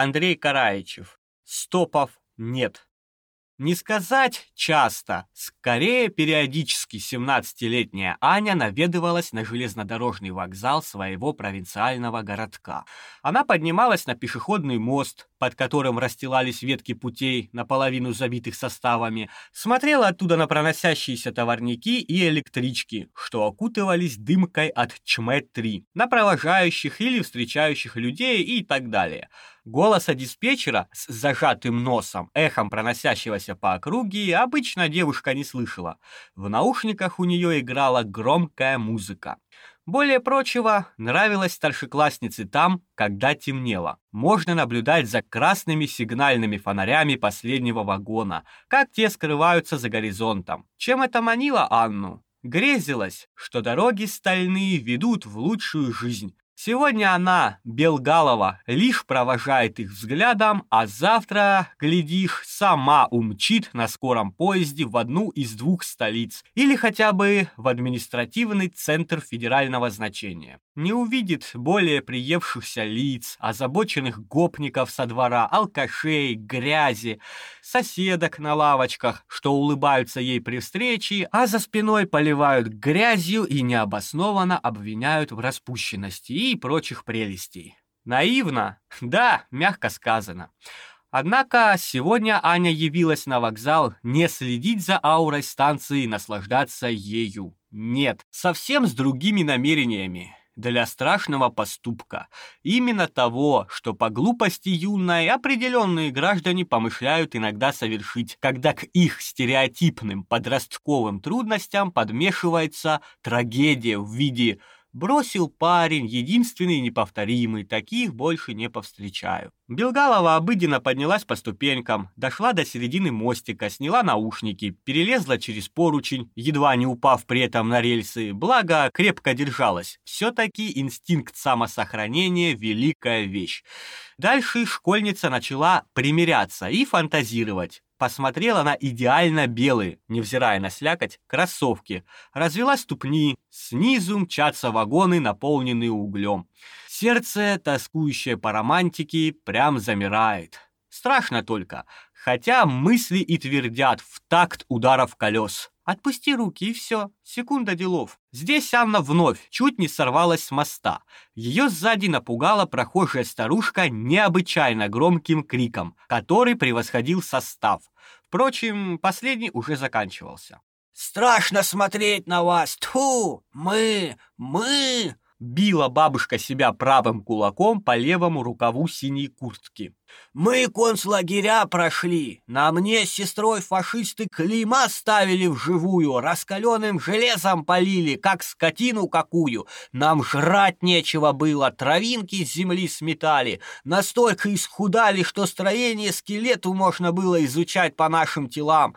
Андрей Караичев. Стопов нет. Не сказать часто, скорее периодически 17-летняя Аня наведывалась на железнодорожный вокзал своего провинциального городка. Она поднималась на пешеходный мост, под которым расстилались ветки путей, наполовину забитых составами, смотрела оттуда на проносящиеся товарники и электрички, что окутывались дымкой от ЧМЭ-3, на провожающих или встречающих людей и так далее. Голоса диспетчера с зажатым носом, эхом проносящегося по округе, обычно девушка не слышала. В наушниках у нее играла громкая музыка. Более прочего, нравилось старшекласснице там, когда темнело. Можно наблюдать за красными сигнальными фонарями последнего вагона, как те скрываются за горизонтом. Чем это манило Анну? Грезилось, что дороги стальные ведут в лучшую жизнь, Сегодня она, Белгалова, лишь провожает их взглядом, а завтра, глядишь, сама умчит на скором поезде в одну из двух столиц или хотя бы в административный центр федерального значения. Не увидит более приевшихся лиц, озабоченных гопников со двора, алкашей, грязи, соседок на лавочках, что улыбаются ей при встрече, а за спиной поливают грязью и необоснованно обвиняют в распущенности и прочих прелестей. Наивно? Да, мягко сказано. Однако сегодня Аня явилась на вокзал не следить за аурой станции и наслаждаться ею. Нет, совсем с другими намерениями. Для страшного поступка. Именно того, что по глупости юной определенные граждане помышляют иногда совершить, когда к их стереотипным подростковым трудностям подмешивается трагедия в виде Бросил парень, единственный неповторимый, таких больше не повстречаю. Белгалова обыденно поднялась по ступенькам, дошла до середины мостика, сняла наушники, перелезла через поручень, едва не упав при этом на рельсы, благо крепко держалась. Все-таки инстинкт самосохранения – великая вещь. Дальше школьница начала примиряться и фантазировать посмотрела на идеально белые, невзирая на слякоть, кроссовки, развела ступни, снизу мчатся вагоны, наполненные углем. Сердце, тоскующее по романтике, прям замирает. Страшно только, хотя мысли и твердят в такт ударов колес. Отпусти руки и все, секунда делов. Здесь Анна вновь чуть не сорвалась с моста. Ее сзади напугала прохожая старушка необычайно громким криком, который превосходил состав. Впрочем, последний уже заканчивался. «Страшно смотреть на вас! Тьфу! Мы! Мы!» Била бабушка себя правым кулаком по левому рукаву синей куртки. «Мы концлагеря прошли. На мне с сестрой фашисты клейма ставили вживую, раскаленным железом полили, как скотину какую. Нам жрать нечего было, травинки с земли сметали. Настолько исхудали, что строение скелету можно было изучать по нашим телам.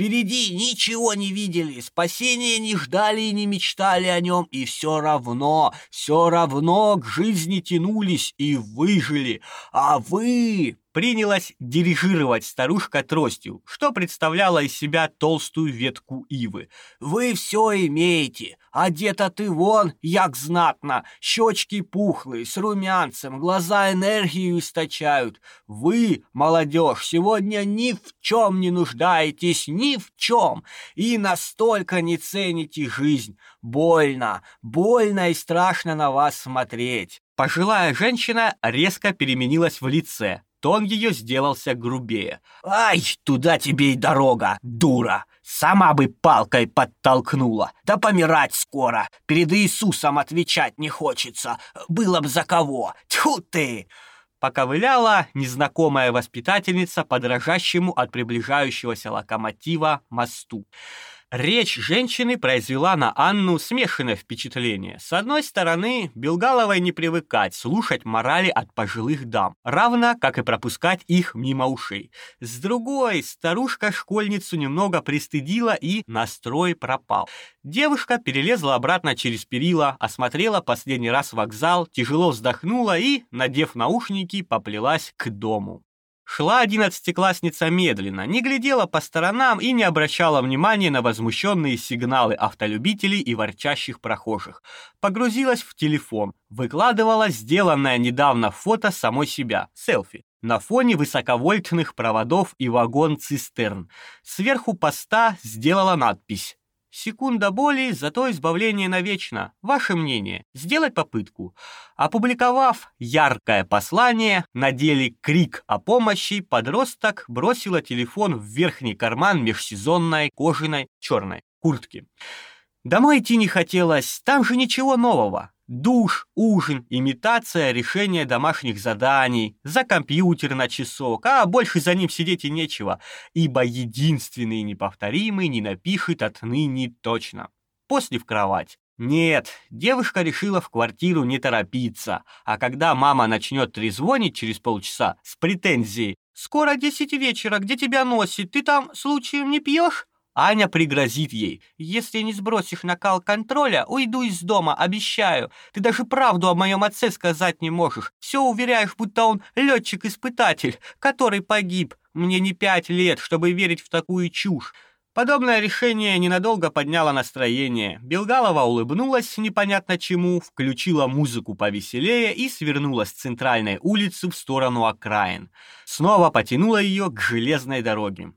Впереди ничего не видели, спасения не ждали и не мечтали о нем, и все равно, все равно к жизни тянулись и выжили. А вы принялась дирижировать старушка тростью, что представляло из себя толстую ветку ивы. «Вы все имеете, одета ты вон, як знатно, щечки пухлые, с румянцем, глаза энергию источают. Вы, молодежь, сегодня ни в чем не нуждаетесь, ни в чем, и настолько не цените жизнь. Больно, больно и страшно на вас смотреть». Пожилая женщина резко переменилась в лице, Тон ее сделался грубее. «Ай, туда тебе и дорога, дура! Сама бы палкой подтолкнула! Да помирать скоро! Перед Иисусом отвечать не хочется! Было бы за кого! Тьфу ты!» Поковыляла незнакомая воспитательница по дрожащему от приближающегося локомотива мосту. Речь женщины произвела на Анну смешанное впечатление. С одной стороны, Белгаловой не привыкать слушать морали от пожилых дам, равно как и пропускать их мимо ушей. С другой, старушка-школьницу немного пристыдила и настрой пропал. Девушка перелезла обратно через перила, осмотрела последний раз вокзал, тяжело вздохнула и, надев наушники, поплелась к дому. Шла одиннадцатиклассница медленно, не глядела по сторонам и не обращала внимания на возмущенные сигналы автолюбителей и ворчащих прохожих. Погрузилась в телефон, выкладывала сделанное недавно фото самой себя, селфи. на фоне высоковольтных проводов и вагон-цистерн. Сверху поста сделала надпись Секунда боли, зато избавление навечно. Ваше мнение. Сделать попытку. Опубликовав яркое послание, на деле крик о помощи, подросток бросила телефон в верхний карман межсезонной кожаной черной куртки. Домой идти не хотелось, там же ничего нового. Душ, ужин, имитация решения домашних заданий, за компьютер на часок, а больше за ним сидеть и нечего, ибо единственный неповторимый не напишет отныне точно. После в кровать. Нет, девушка решила в квартиру не торопиться, а когда мама начнет трезвонить через полчаса с претензией «Скоро десять вечера, где тебя носит, ты там случаем не пьешь?» Аня пригрозит ей. «Если не сбросишь накал контроля, уйду из дома, обещаю. Ты даже правду о моем отце сказать не можешь. Все уверяешь, будто он летчик-испытатель, который погиб. Мне не пять лет, чтобы верить в такую чушь». Подобное решение ненадолго подняло настроение. Белгалова улыбнулась непонятно чему, включила музыку повеселее и свернула с центральной улицы в сторону окраин. Снова потянула ее к железной дороге.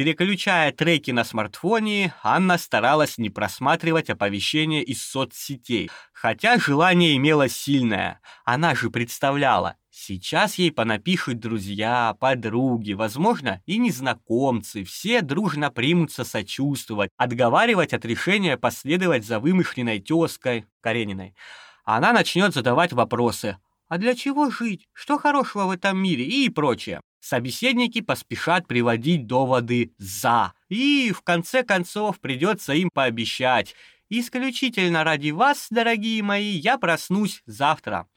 Переключая треки на смартфоне, Анна старалась не просматривать оповещения из соцсетей, хотя желание имелось сильное. Она же представляла, сейчас ей понапишут друзья, подруги, возможно, и незнакомцы, все дружно примутся сочувствовать, отговаривать от решения последовать за вымышленной тёзкой Карениной. Она начнет задавать вопросы «А для чего жить? Что хорошего в этом мире?» и прочее. Собеседники поспешат приводить доводы «за», и в конце концов придется им пообещать «Исключительно ради вас, дорогие мои, я проснусь завтра».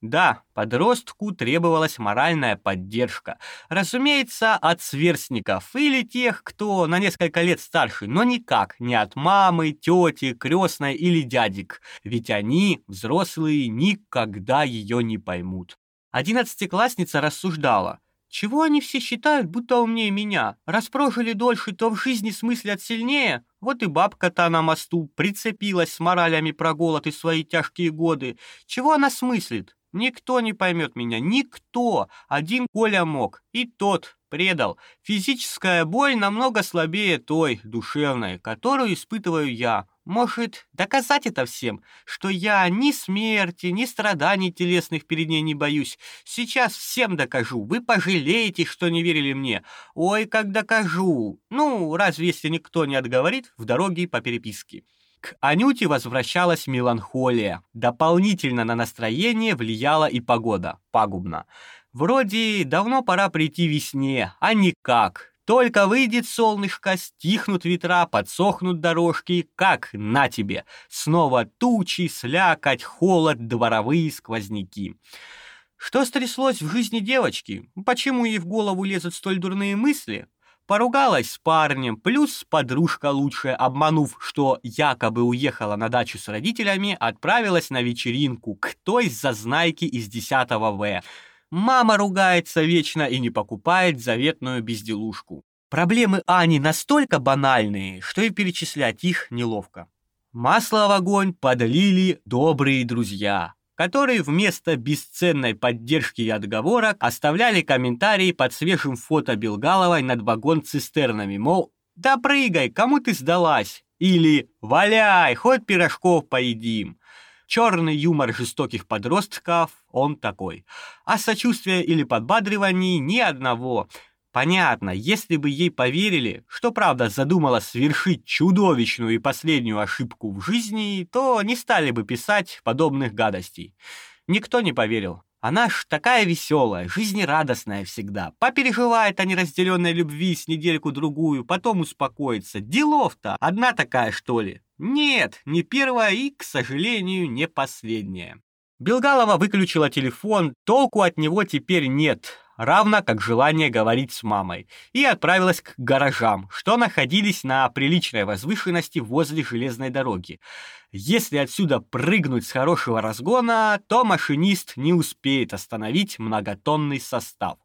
Да, подростку требовалась моральная поддержка. Разумеется, от сверстников или тех, кто на несколько лет старше, но никак не от мамы, тети, крестной или дядик. Ведь они, взрослые, никогда ее не поймут. Одиннадцатиклассница рассуждала – чего они все считают, будто умнее меня? Раз прожили дольше, то в жизни смыслят сильнее? Вот и бабка-то на мосту прицепилась с моралями про голод и свои тяжкие годы. Чего она смыслит? Никто не поймет меня, никто. Один Коля мог, и тот предал. Физическая боль намного слабее той, душевной, которую испытываю я. Может, доказать это всем, что я ни смерти, ни страданий телесных перед ней не боюсь. Сейчас всем докажу. Вы пожалеете, что не верили мне. Ой, как докажу. Ну, разве если никто не отговорит в дороге по переписке. К Анюте возвращалась меланхолия. Дополнительно на настроение влияла и погода. Пагубно. Вроде давно пора прийти весне, а никак. Только выйдет солнышко, стихнут ветра, подсохнут дорожки, как на тебе. Снова тучи, слякоть, холод, дворовые сквозняки. Что стряслось в жизни девочки? Почему ей в голову лезут столь дурные мысли? Поругалась с парнем, плюс подружка лучшая, обманув, что якобы уехала на дачу с родителями, отправилась на вечеринку к той зазнайке из 10 В. Мама ругается вечно и не покупает заветную безделушку. Проблемы Ани настолько банальные, что и перечислять их неловко. Масло в огонь подлили добрые друзья, которые вместо бесценной поддержки и отговорок оставляли комментарии под свежим фото Белгаловой над вагон-цистернами, мол, «Да прыгай, кому ты сдалась?» или «Валяй, хоть пирожков поедим». Черный юмор жестоких подростков, он такой. А сочувствия или подбадриваний ни одного. Понятно, если бы ей поверили, что правда задумала совершить чудовищную и последнюю ошибку в жизни, то не стали бы писать подобных гадостей. Никто не поверил. Она ж такая веселая, жизнерадостная всегда. Попереживает о неразделенной любви с недельку-другую, потом успокоится. Делов-то одна такая, что ли? Нет, не первая и, к сожалению, не последняя. Белгалова выключила телефон, толку от него теперь нет, равно как желание говорить с мамой, и отправилась к гаражам, что находились на приличной возвышенности возле железной дороги. Если отсюда прыгнуть с хорошего разгона, то машинист не успеет остановить многотонный состав.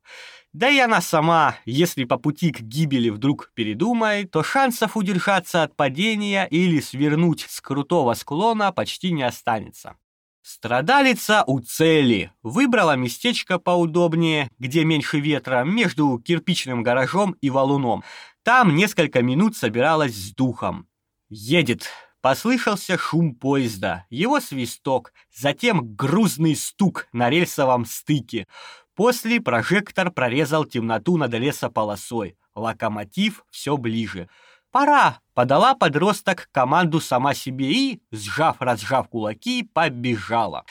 Да и она сама, если по пути к гибели вдруг передумает, то шансов удержаться от падения или свернуть с крутого склона почти не останется. Страдалица у цели. Выбрала местечко поудобнее, где меньше ветра, между кирпичным гаражом и валуном. Там несколько минут собиралась с духом. Едет. Послышался шум поезда, его свисток, затем грузный стук на рельсовом стыке. После прожектор прорезал темноту над лесополосой. Локомотив все ближе. «Пора!» — подала подросток команду сама себе и, сжав-разжав кулаки, побежала.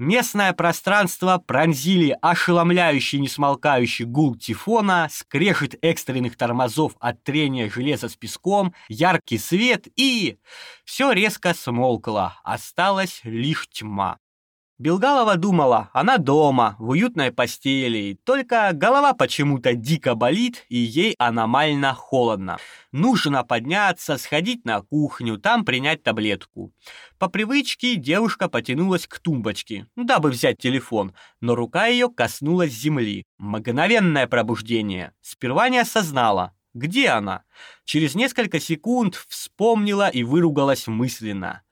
Местное пространство пронзили ошеломляющий несмолкающий гул тифона, скрежет экстренных тормозов от трения железа с песком, яркий свет и... Все резко смолкло, осталась лишь тьма. Белгалова думала, она дома, в уютной постели, только голова почему-то дико болит, и ей аномально холодно. Нужно подняться, сходить на кухню, там принять таблетку. По привычке девушка потянулась к тумбочке, дабы взять телефон, но рука ее коснулась земли. Мгновенное пробуждение. Сперва не осознала, где она. Через несколько секунд вспомнила и выругалась мысленно.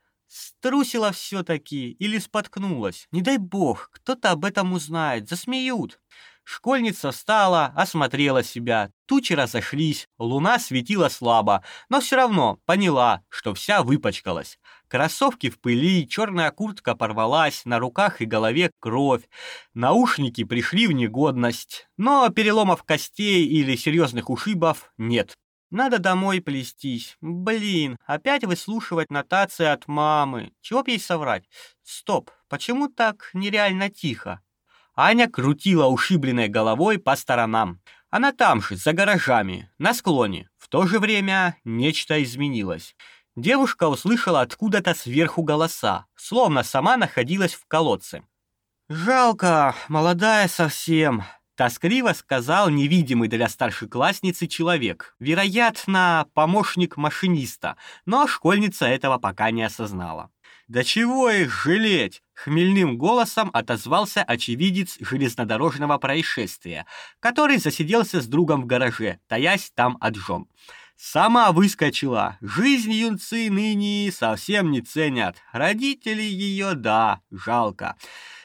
Струсила все-таки или споткнулась. Не дай бог, кто-то об этом узнает, засмеют. Школьница встала, осмотрела себя. Тучи разошлись, луна светила слабо, но все равно поняла, что вся выпачкалась. Кроссовки в пыли, черная куртка порвалась, на руках и голове кровь. Наушники пришли в негодность, но переломов костей или серьезных ушибов нет. Надо домой плестись. Блин, опять выслушивать нотации от мамы. Чего б ей соврать? Стоп, почему так нереально тихо? Аня крутила ушибленной головой по сторонам. Она там же, за гаражами, на склоне. В то же время нечто изменилось. Девушка услышала откуда-то сверху голоса, словно сама находилась в колодце. «Жалко, молодая совсем», Тоскливо сказал невидимый для старшеклассницы человек, вероятно, помощник машиниста, но школьница этого пока не осознала. «Да чего их жалеть?» — хмельным голосом отозвался очевидец железнодорожного происшествия, который засиделся с другом в гараже, таясь там от жен. Сама выскочила. Жизнь юнцы ныне совсем не ценят. Родители ее, да, жалко.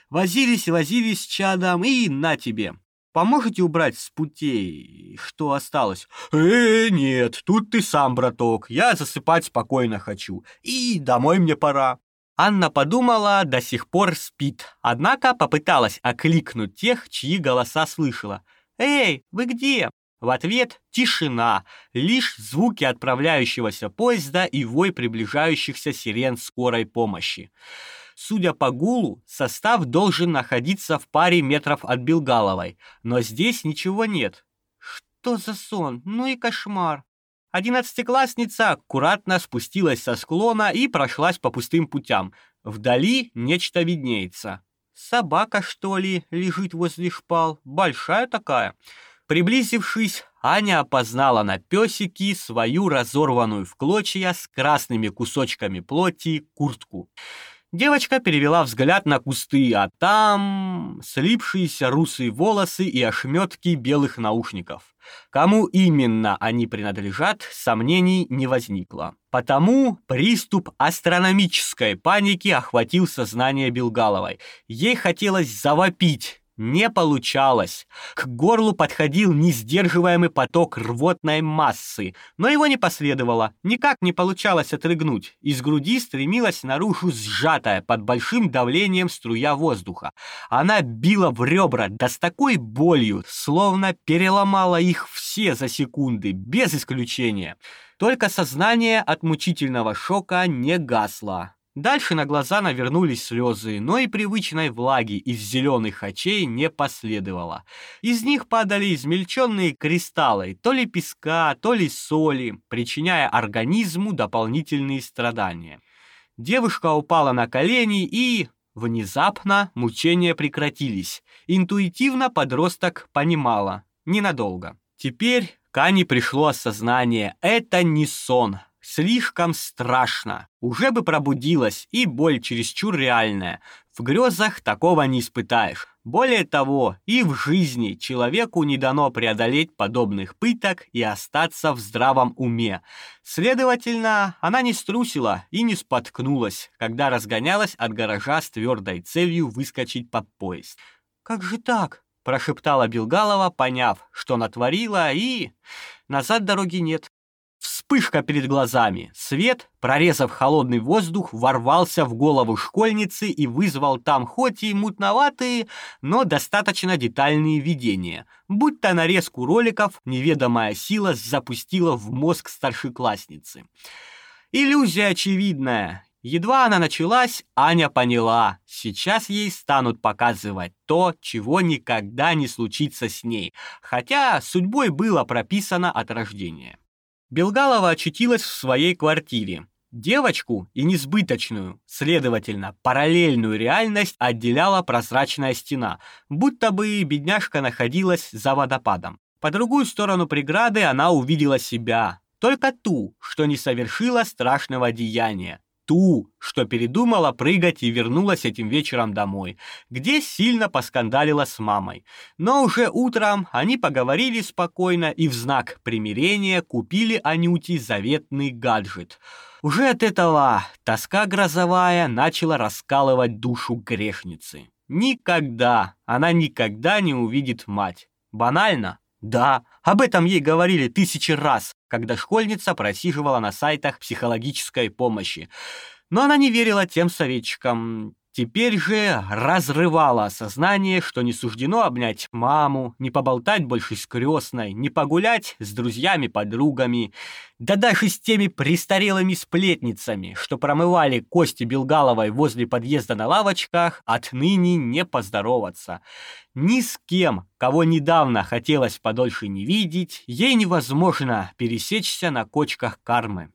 Возились, возились с чадом, и на тебе. Поможете убрать с путей, что осталось? Э, нет, тут ты сам, браток. Я засыпать спокойно хочу. И домой мне пора. Анна подумала, до сих пор спит. Однако попыталась окликнуть тех, чьи голоса слышала. «Эй, вы где?» В ответ тишина, лишь звуки отправляющегося поезда и вой приближающихся сирен скорой помощи. Судя по гулу, состав должен находиться в паре метров от Белгаловой, но здесь ничего нет. Что за сон? Ну и кошмар. Одиннадцатиклассница аккуратно спустилась со склона и прошлась по пустым путям. Вдали нечто виднеется. Собака, что ли, лежит возле шпал, большая такая. Приблизившись, Аня опознала на песике свою разорванную в клочья с красными кусочками плоти куртку. Девочка перевела взгляд на кусты, а там слипшиеся русые волосы и ошметки белых наушников. Кому именно они принадлежат, сомнений не возникло. Потому приступ астрономической паники охватил сознание Белгаловой. Ей хотелось завопить, не получалось. К горлу подходил несдерживаемый поток рвотной массы, но его не последовало. Никак не получалось отрыгнуть. Из груди стремилась наружу сжатая под большим давлением струя воздуха. Она била в ребра, да с такой болью, словно переломала их все за секунды, без исключения. Только сознание от мучительного шока не гасло. Дальше на глаза навернулись слезы, но и привычной влаги из зеленых очей не последовало. Из них падали измельченные кристаллы, то ли песка, то ли соли, причиняя организму дополнительные страдания. Девушка упала на колени и... Внезапно мучения прекратились. Интуитивно подросток понимала. Ненадолго. Теперь Кане пришло осознание. Это не сон. Слишком страшно. Уже бы пробудилась, и боль чересчур реальная. В грезах такого не испытаешь. Более того, и в жизни человеку не дано преодолеть подобных пыток и остаться в здравом уме. Следовательно, она не струсила и не споткнулась, когда разгонялась от гаража с твердой целью выскочить под поезд. «Как же так?» — прошептала Белгалова, поняв, что натворила, и... Назад дороги нет. Вспышка перед глазами. Свет, прорезав холодный воздух, ворвался в голову школьницы и вызвал там хоть и мутноватые, но достаточно детальные видения. Будто нарезку роликов неведомая сила запустила в мозг старшеклассницы. Иллюзия очевидная. Едва она началась, Аня поняла, сейчас ей станут показывать то, чего никогда не случится с ней, хотя судьбой было прописано от рождения. Белгалова очутилась в своей квартире. Девочку и несбыточную, следовательно, параллельную реальность отделяла прозрачная стена, будто бы бедняжка находилась за водопадом. По другую сторону преграды она увидела себя, только ту, что не совершила страшного деяния, ту, что передумала прыгать и вернулась этим вечером домой, где сильно поскандалила с мамой. Но уже утром они поговорили спокойно и в знак примирения купили Анюте заветный гаджет. Уже от этого тоска грозовая начала раскалывать душу грешницы. Никогда, она никогда не увидит мать. Банально? Да, об этом ей говорили тысячи раз, когда школьница просиживала на сайтах психологической помощи. Но она не верила тем советчикам. Теперь же разрывала осознание, что не суждено обнять маму, не поболтать больше с крестной, не погулять с друзьями-подругами, да даже с теми престарелыми сплетницами, что промывали кости Белгаловой возле подъезда на лавочках, отныне не поздороваться. Ни с кем, кого недавно хотелось подольше не видеть, ей невозможно пересечься на кочках кармы.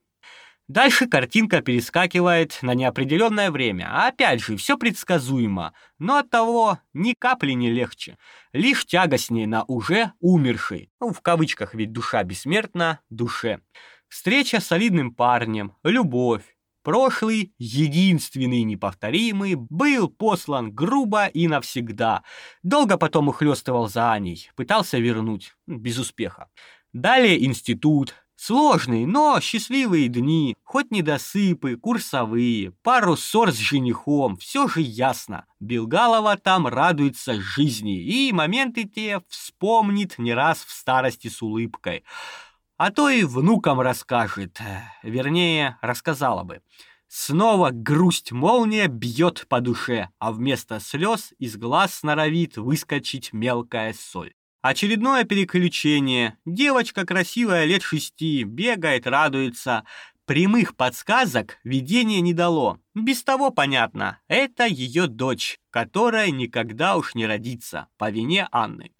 Дальше картинка перескакивает на неопределенное время. А опять же, все предсказуемо, но от того ни капли не легче. Лишь тягостнее на уже умершей, ну, в кавычках ведь душа бессмертна, душе. Встреча с солидным парнем, любовь. Прошлый, единственный неповторимый, был послан грубо и навсегда. Долго потом ухлёстывал за Аней, пытался вернуть, без успеха. Далее институт, Сложные, но счастливые дни, хоть недосыпы, курсовые, пару ссор с женихом, все же ясно. Белгалова там радуется жизни и моменты те вспомнит не раз в старости с улыбкой. А то и внукам расскажет, вернее, рассказала бы. Снова грусть молния бьет по душе, а вместо слез из глаз норовит выскочить мелкая соль. Очередное переключение. Девочка красивая, лет шести, бегает, радуется. Прямых подсказок видение не дало. Без того понятно, это ее дочь, которая никогда уж не родится, по вине Анны.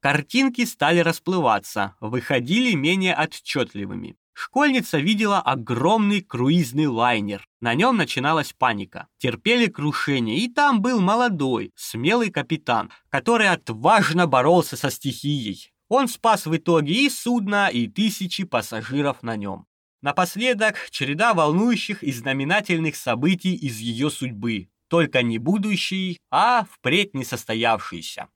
Картинки стали расплываться, выходили менее отчетливыми. Школьница видела огромный круизный лайнер. На нем начиналась паника. Терпели крушение, и там был молодой, смелый капитан, который отважно боролся со стихией. Он спас в итоге и судно, и тысячи пассажиров на нем. Напоследок череда волнующих и знаменательных событий из ее судьбы, только не будущей, а впредь не состоявшейся.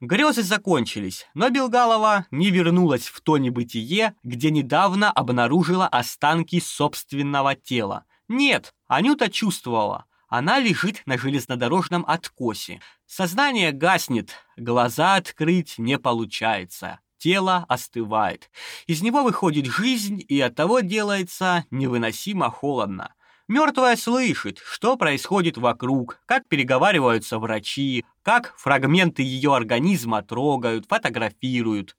Грезы закончились, но Белгалова не вернулась в то небытие, где недавно обнаружила останки собственного тела. Нет, Анюта чувствовала. Она лежит на железнодорожном откосе. Сознание гаснет, глаза открыть не получается. Тело остывает. Из него выходит жизнь, и оттого делается невыносимо холодно. Мертвая слышит, что происходит вокруг, как переговариваются врачи, как фрагменты ее организма трогают, фотографируют.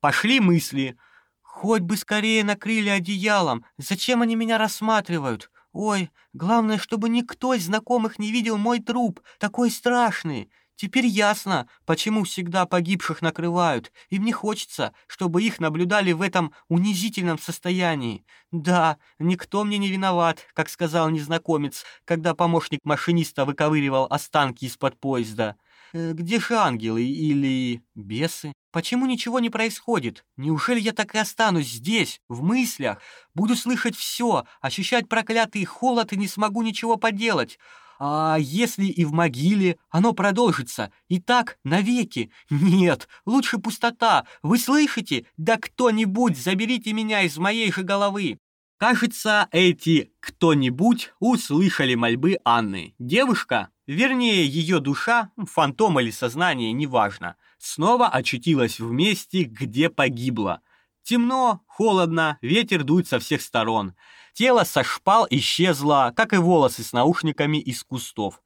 Пошли мысли. Хоть бы скорее накрыли одеялом. Зачем они меня рассматривают? Ой, главное, чтобы никто из знакомых не видел мой труп, такой страшный. Теперь ясно, почему всегда погибших накрывают. Им не хочется, чтобы их наблюдали в этом унизительном состоянии. Да, никто мне не виноват, как сказал незнакомец, когда помощник машиниста выковыривал останки из-под поезда. Э, где же ангелы или бесы? Почему ничего не происходит? Неужели я так и останусь здесь, в мыслях? Буду слышать все, ощущать проклятый холод и не смогу ничего поделать. А если и в могиле оно продолжится, и так навеки? Нет, лучше пустота. Вы слышите? Да кто-нибудь заберите меня из моей же головы. Кажется, эти кто-нибудь услышали мольбы Анны. Девушка, вернее, ее душа, фантом или сознание, неважно, снова очутилась в месте, где погибла. Темно, холодно, ветер дует со всех сторон. Тело со шпал исчезло, как и волосы с наушниками из кустов.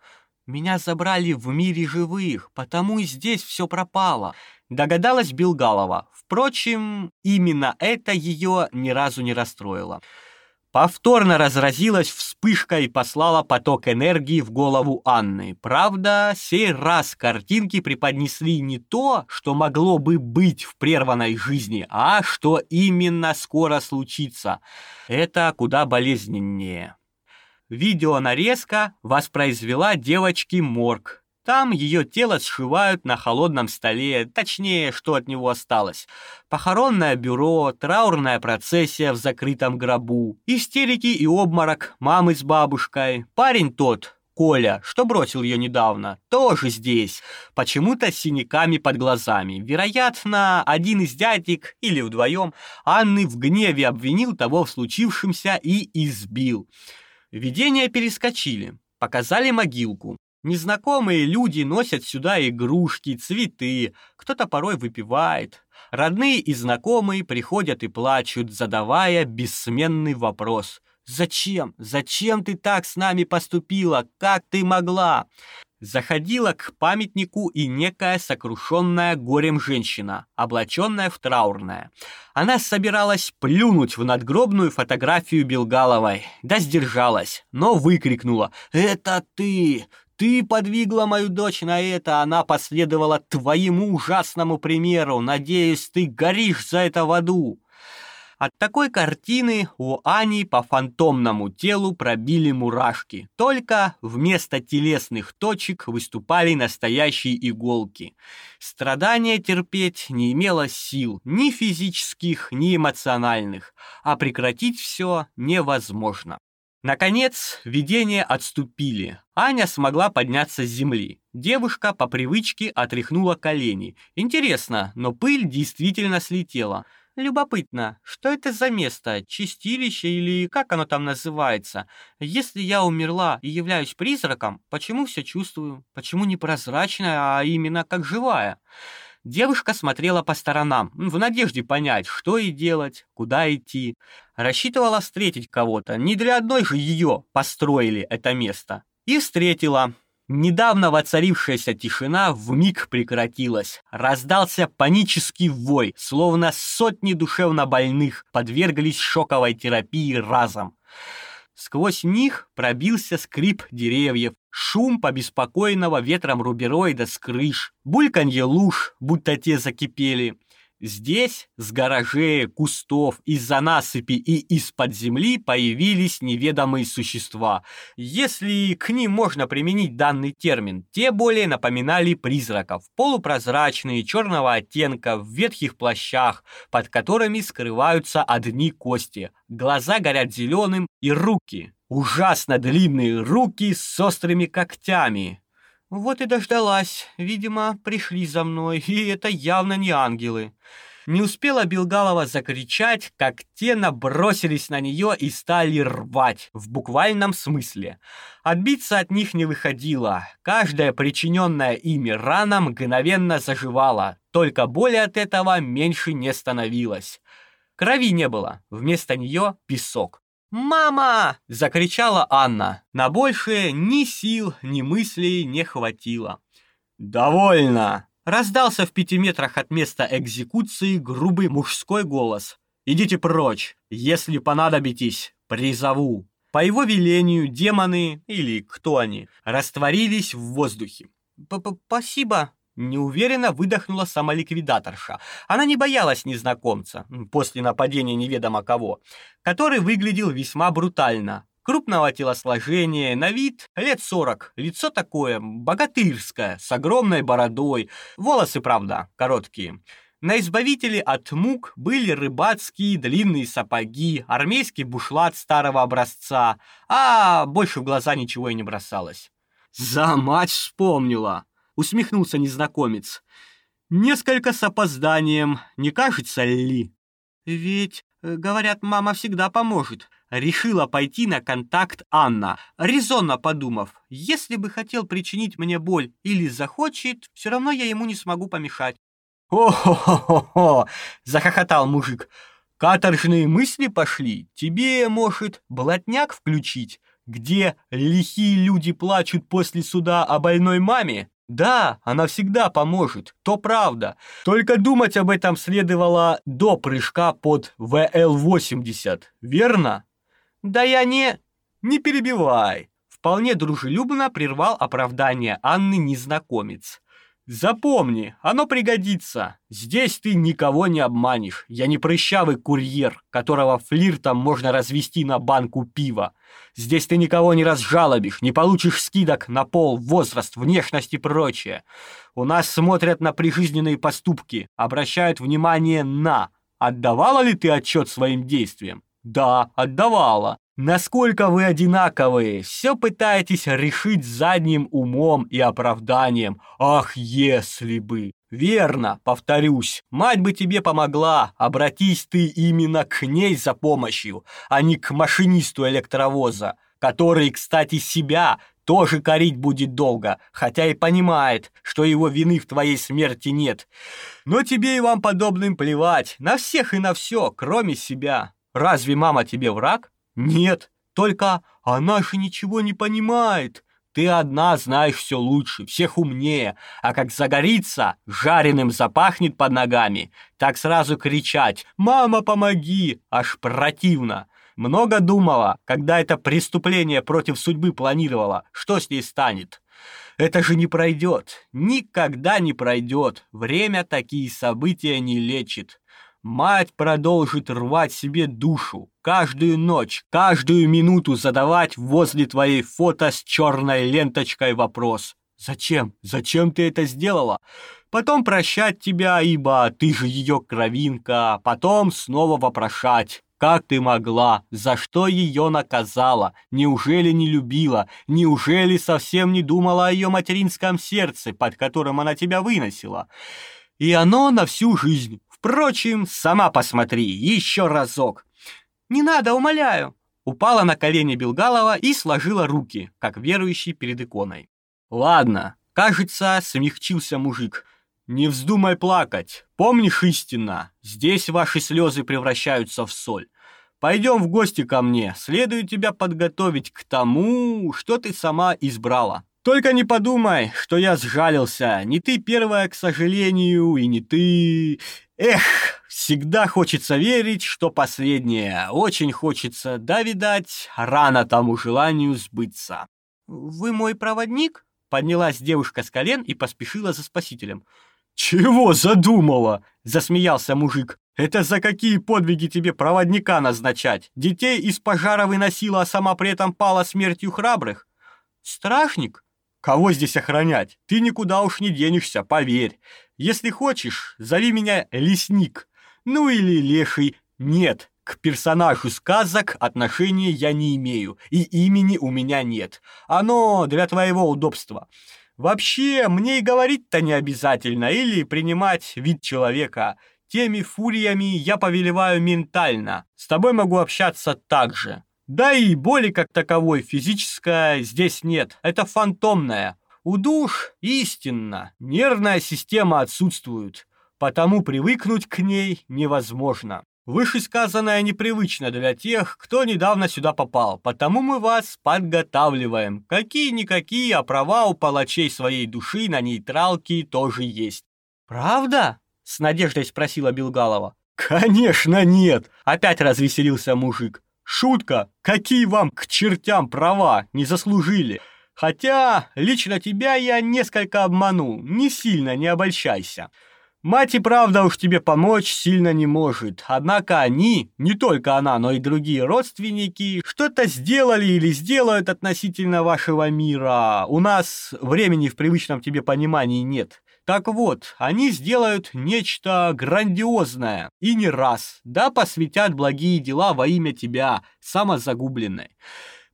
Меня забрали в мире живых, потому и здесь все пропало. Догадалась Билгалова. Впрочем, именно это ее ни разу не расстроило. Повторно разразилась вспышка и послала поток энергии в голову Анны. Правда, сей раз картинки преподнесли не то, что могло бы быть в прерванной жизни, а что именно скоро случится. Это куда болезненнее. Видеонарезка воспроизвела девочки морг, там ее тело сшивают на холодном столе, точнее, что от него осталось. Похоронное бюро, траурная процессия в закрытом гробу, истерики и обморок мамы с бабушкой. Парень тот, Коля, что бросил ее недавно, тоже здесь, почему-то с синяками под глазами. Вероятно, один из дядек или вдвоем Анны в гневе обвинил того в случившемся и избил. Видения перескочили, показали могилку. Незнакомые люди носят сюда игрушки, цветы, кто-то порой выпивает. Родные и знакомые приходят и плачут, задавая бессменный вопрос. «Зачем? Зачем ты так с нами поступила? Как ты могла?» Заходила к памятнику и некая сокрушенная горем женщина, облаченная в траурное. Она собиралась плюнуть в надгробную фотографию Белгаловой, да сдержалась, но выкрикнула «Это ты! Ты подвигла мою дочь на это, она последовала твоему ужасному примеру. Надеюсь, ты горишь за это в аду. От такой картины у Ани по фантомному телу пробили мурашки. Только вместо телесных точек выступали настоящие иголки. Страдания терпеть не имело сил, ни физических, ни эмоциональных, а прекратить все невозможно. Наконец, видения отступили. Аня смогла подняться с земли. Девушка по привычке отряхнула колени. Интересно, но пыль действительно слетела. Любопытно, что это за место, чистилище или как оно там называется? Если я умерла и являюсь призраком, почему все чувствую? Почему не прозрачная, а именно как живая? Девушка смотрела по сторонам, в надежде понять, что ей делать, куда идти. Рассчитывала встретить кого-то, не для одной же ее построили это место. И встретила. Недавно воцарившаяся тишина вмиг прекратилась. Раздался панический вой, словно сотни душевнобольных подверглись шоковой терапии разом. Сквозь них пробился скрип деревьев, шум побеспокоенного ветром рубероида с крыш, бульканье луж, будто те закипели. Здесь, с гаражей, кустов, из-за насыпи и из-под земли появились неведомые существа. Если к ним можно применить данный термин, те более напоминали призраков. Полупрозрачные, черного оттенка, в ветхих плащах, под которыми скрываются одни кости. Глаза горят зеленым и руки. Ужасно длинные руки с острыми когтями. Вот и дождалась. Видимо, пришли за мной, и это явно не ангелы. Не успела Билгалова закричать, как те набросились на нее и стали рвать, в буквальном смысле. Отбиться от них не выходило. Каждая причиненная ими рана мгновенно заживала, только боли от этого меньше не становилось. Крови не было, вместо нее песок. «Мама!» — закричала Анна. На большее ни сил, ни мыслей не хватило. «Довольно!» — раздался в пяти метрах от места экзекуции грубый мужской голос. «Идите прочь! Если понадобитесь, призову!» По его велению демоны, или кто они, растворились в воздухе. П -п «Спасибо!» Неуверенно выдохнула самоликвидаторша. Она не боялась незнакомца, после нападения неведомо кого, который выглядел весьма брутально. Крупного телосложения, на вид лет сорок, лицо такое богатырское, с огромной бородой, волосы, правда, короткие. На избавителе от мук были рыбацкие длинные сапоги, армейский бушлат старого образца, а больше в глаза ничего и не бросалось. За мать вспомнила, усмехнулся незнакомец. Несколько с опозданием, не кажется ли? Ведь, э, говорят, мама всегда поможет. Решила пойти на контакт Анна, резонно подумав, если бы хотел причинить мне боль или захочет, все равно я ему не смогу помешать. «О-хо-хо-хо!» — захохотал мужик. «Каторжные мысли пошли. Тебе, может, блатняк включить, где лихие люди плачут после суда о больной маме? Да, она всегда поможет, то правда. Только думать об этом следовало до прыжка под ВЛ-80, верно? Да я не... Не перебивай. Вполне дружелюбно прервал оправдание Анны незнакомец. Запомни, оно пригодится. Здесь ты никого не обманешь. Я не прыщавый курьер, которого флиртом можно развести на банку пива. Здесь ты никого не разжалобишь, не получишь скидок на пол, возраст, внешность и прочее. У нас смотрят на прижизненные поступки, обращают внимание на «Отдавала ли ты отчет своим действиям?» «Да, отдавала». Насколько вы одинаковые, все пытаетесь решить задним умом и оправданием. Ах, если бы. Верно, повторюсь, мать бы тебе помогла, обратись ты именно к ней за помощью, а не к машинисту электровоза, который, кстати, себя тоже корить будет долго, хотя и понимает, что его вины в твоей смерти нет. Но тебе и вам подобным плевать, на всех и на все, кроме себя. Разве мама тебе враг? Нет, только она же ничего не понимает. Ты одна знаешь все лучше, всех умнее, а как загорится, жареным запахнет под ногами, так сразу кричать «Мама, помоги!» аж противно. Много думала, когда это преступление против судьбы планировала, что с ней станет. Это же не пройдет, никогда не пройдет, время такие события не лечит. Мать продолжит рвать себе душу, каждую ночь, каждую минуту задавать возле твоей фото с черной ленточкой вопрос. «Зачем? Зачем ты это сделала?» Потом прощать тебя, ибо ты же ее кровинка, потом снова вопрошать. Как ты могла? За что ее наказала? Неужели не любила? Неужели совсем не думала о ее материнском сердце, под которым она тебя выносила? И оно на всю жизнь, Впрочем, сама посмотри, еще разок. Не надо, умоляю. Упала на колени Белгалова и сложила руки, как верующий перед иконой. Ладно, кажется, смягчился мужик. Не вздумай плакать. Помнишь истинно, здесь ваши слезы превращаются в соль. Пойдем в гости ко мне, следует тебя подготовить к тому, что ты сама избрала. Только не подумай, что я сжалился. Не ты первая, к сожалению, и не ты. Эх, всегда хочется верить, что последнее. Очень хочется, да, видать, рано тому желанию сбыться. Вы мой проводник? Поднялась девушка с колен и поспешила за спасителем. «Чего задумала?» — засмеялся мужик. «Это за какие подвиги тебе проводника назначать? Детей из пожара выносила, а сама при этом пала смертью храбрых?» «Страшник?» Кого здесь охранять? Ты никуда уж не денешься, поверь. Если хочешь, зови меня Лесник. Ну или Леший. Нет, к персонажу сказок отношения я не имею, и имени у меня нет. Оно для твоего удобства. Вообще, мне и говорить-то не обязательно, или принимать вид человека. Теми фуриями я повелеваю ментально. С тобой могу общаться так же. Да и боли как таковой физической здесь нет, это фантомная. У душ истинно, нервная система отсутствует, потому привыкнуть к ней невозможно. Вышесказанное непривычно для тех, кто недавно сюда попал, потому мы вас подготавливаем. Какие-никакие, а права у палачей своей души на нейтралке тоже есть. «Правда?» — с надеждой спросила Белгалова. «Конечно нет!» — опять развеселился мужик. Шутка, какие вам к чертям права не заслужили. Хотя лично тебя я несколько обманул, не сильно не обольщайся. Мать и правда уж тебе помочь сильно не может. Однако они, не только она, но и другие родственники, что-то сделали или сделают относительно вашего мира. У нас времени в привычном тебе понимании нет. Так вот, они сделают нечто грандиозное и не раз, да посвятят благие дела во имя тебя, самозагубленной.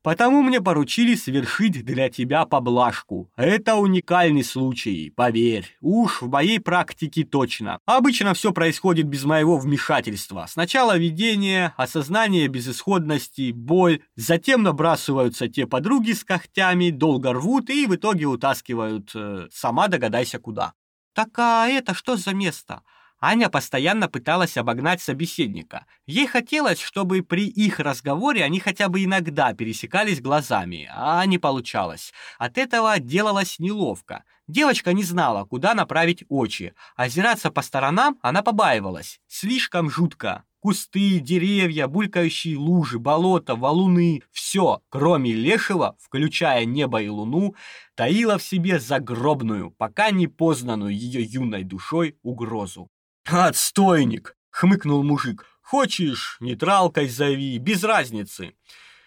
Потому мне поручили совершить для тебя поблажку. Это уникальный случай, поверь. Уж в моей практике точно. Обычно все происходит без моего вмешательства. Сначала видение, осознание безысходности, боль, затем набрасываются те подруги с когтями, долго рвут и в итоге утаскивают. Э, сама догадайся куда. Так а это что за место? Аня постоянно пыталась обогнать собеседника. Ей хотелось, чтобы при их разговоре они хотя бы иногда пересекались глазами, а не получалось. От этого делалось неловко. Девочка не знала, куда направить очи. Озираться по сторонам она побаивалась. Слишком жутко. Кусты, деревья, булькающие лужи, болота, валуны — все, кроме лешего, включая небо и луну, таило в себе загробную, пока не познанную ее юной душой угрозу. «Отстойник!» — хмыкнул мужик. «Хочешь, нейтралкой зови, без разницы.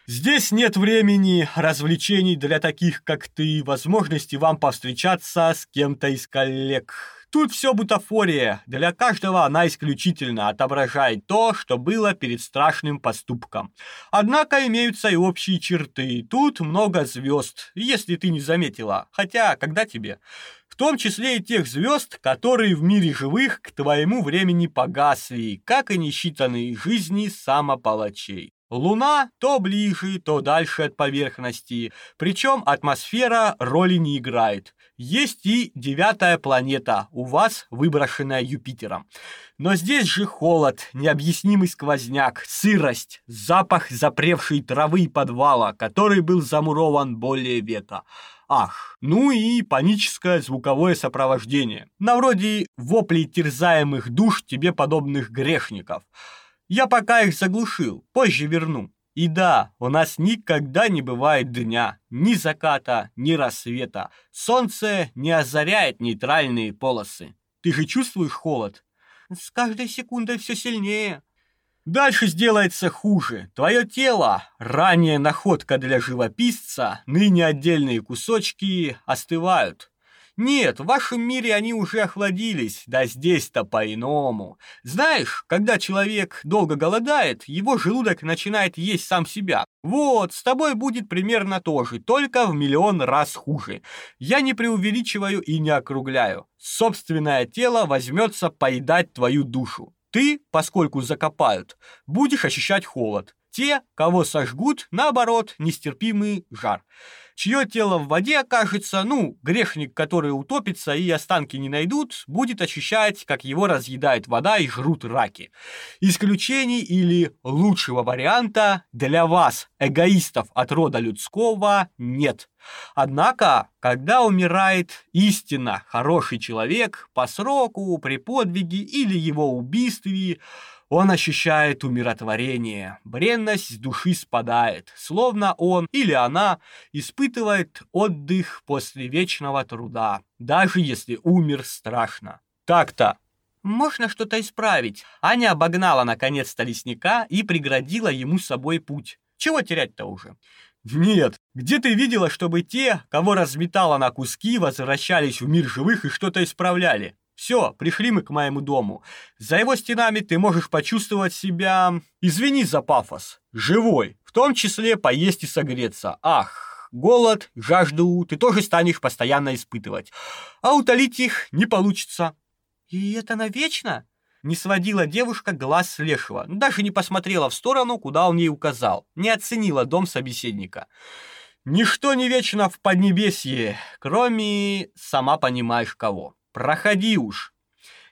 Здесь нет времени, развлечений для таких, как ты, возможности вам повстречаться с кем-то из коллег. Тут все бутафория, для каждого она исключительно отображает то, что было перед страшным поступком. Однако имеются и общие черты. Тут много звезд, если ты не заметила. Хотя, когда тебе? В том числе и тех звезд, которые в мире живых к твоему времени погасли, как и несчитанные жизни самопалачей. Луна то ближе, то дальше от поверхности, причем атмосфера роли не играет. Есть и девятая планета, у вас выброшенная Юпитером. Но здесь же холод, необъяснимый сквозняк, сырость, запах запревшей травы и подвала, который был замурован более века. Ах, ну и паническое звуковое сопровождение. На вроде воплей терзаемых душ тебе подобных грешников – я пока их заглушил, позже верну. И да, у нас никогда не бывает дня, ни заката, ни рассвета. Солнце не озаряет нейтральные полосы. Ты же чувствуешь холод? С каждой секундой все сильнее. Дальше сделается хуже. Твое тело, ранее находка для живописца, ныне отдельные кусочки, остывают. Нет, в вашем мире они уже охладились, да здесь-то по-иному. Знаешь, когда человек долго голодает, его желудок начинает есть сам себя. Вот, с тобой будет примерно то же, только в миллион раз хуже. Я не преувеличиваю и не округляю. Собственное тело возьмется поедать твою душу. Ты, поскольку закопают, будешь ощущать холод. Те, кого сожгут, наоборот, нестерпимый жар чье тело в воде окажется, ну, грешник, который утопится и останки не найдут, будет ощущать, как его разъедает вода и жрут раки. Исключений или лучшего варианта для вас, эгоистов от рода людского, нет. Однако, когда умирает истинно хороший человек по сроку, при подвиге или его убийстве, он ощущает умиротворение, бренность с души спадает, словно он или она испытывает отдых после вечного труда, даже если умер страшно. Так-то. Можно что-то исправить. Аня обогнала наконец-то лесника и преградила ему с собой путь. Чего терять-то уже? Нет, где ты видела, чтобы те, кого разметала на куски, возвращались в мир живых и что-то исправляли? Все, пришли мы к моему дому. За его стенами ты можешь почувствовать себя, извини за пафос, живой, в том числе поесть и согреться. Ах, голод, жажду ты тоже станешь постоянно испытывать. А утолить их не получится. И это навечно? Не сводила девушка глаз с Лешего, даже не посмотрела в сторону, куда он ей указал, не оценила дом собеседника. Ничто не вечно в Поднебесье, кроме, сама понимаешь кого. Проходи уж.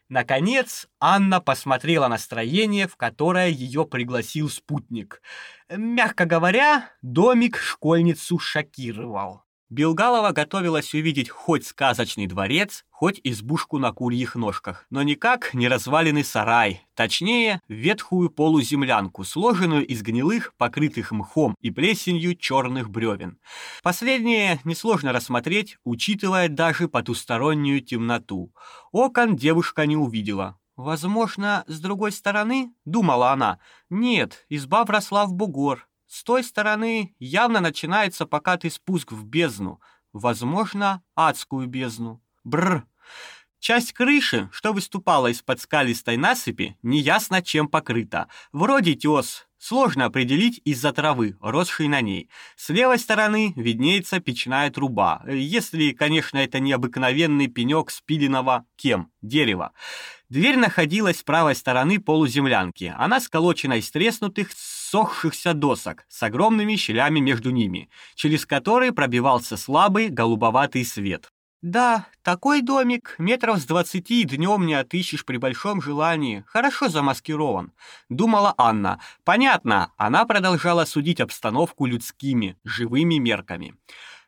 Наконец, Анна посмотрела на строение, в которое ее пригласил спутник. Мягко говоря, домик школьницу шокировал. Белгалова готовилась увидеть хоть сказочный дворец, хоть избушку на курьих ножках, но никак не разваленный сарай, точнее, ветхую полуземлянку, сложенную из гнилых, покрытых мхом и плесенью черных бревен. Последнее несложно рассмотреть, учитывая даже потустороннюю темноту. Окон девушка не увидела. «Возможно, с другой стороны?» — думала она. «Нет, изба вросла в бугор, с той стороны явно начинается покатый спуск в бездну, возможно, адскую бездну. Бр. Часть крыши, что выступала из-под скалистой насыпи, неясно чем покрыта. Вроде тес. Сложно определить из-за травы, росшей на ней. С левой стороны виднеется печная труба, если, конечно, это не обыкновенный пенек спиленного кем, дерева. Дверь находилась с правой стороны полуземлянки. Она сколочена из треснутых, сохшихся досок с огромными щелями между ними, через которые пробивался слабый голубоватый свет. Да, такой домик метров с двадцати днем не отыщешь при большом желании. Хорошо замаскирован, думала Анна. Понятно, она продолжала судить обстановку людскими, живыми мерками.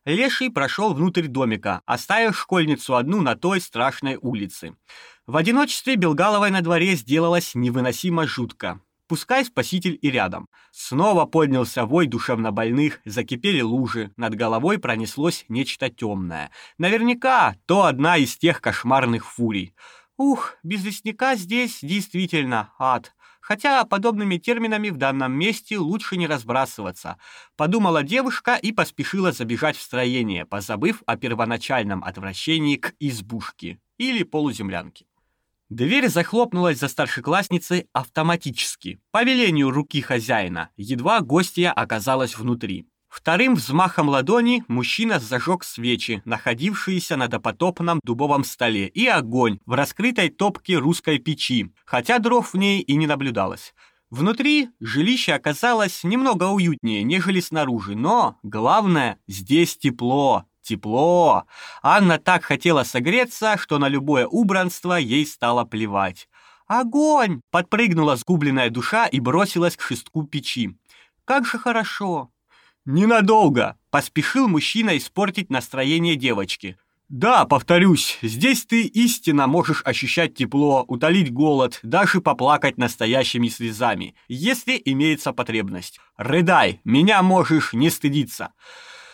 Леший прошел внутрь домика, оставив школьницу одну на той страшной улице. В одиночестве Белгаловой на дворе сделалось невыносимо жутко. Пускай спаситель и рядом. Снова поднялся вой душевнобольных, закипели лужи, над головой пронеслось нечто темное. Наверняка то одна из тех кошмарных фурий. Ух, без лесника здесь действительно ад. Хотя подобными терминами в данном месте лучше не разбрасываться, подумала девушка и поспешила забежать в строение, позабыв о первоначальном отвращении к избушке или полуземлянке. Дверь захлопнулась за старшеклассницей автоматически, по велению руки хозяина, едва гостья оказалась внутри. Вторым взмахом ладони мужчина зажег свечи, находившиеся на допотопном дубовом столе, и огонь в раскрытой топке русской печи, хотя дров в ней и не наблюдалось. Внутри жилище оказалось немного уютнее, нежели снаружи, но, главное, здесь тепло, Тепло. Анна так хотела согреться, что на любое убранство ей стало плевать. Огонь! Подпрыгнула сгубленная душа и бросилась к шестку печи. Как же хорошо. Ненадолго. Поспешил мужчина испортить настроение девочки. Да, повторюсь, здесь ты истинно можешь ощущать тепло, утолить голод, даже поплакать настоящими слезами, если имеется потребность. Рыдай, меня можешь не стыдиться.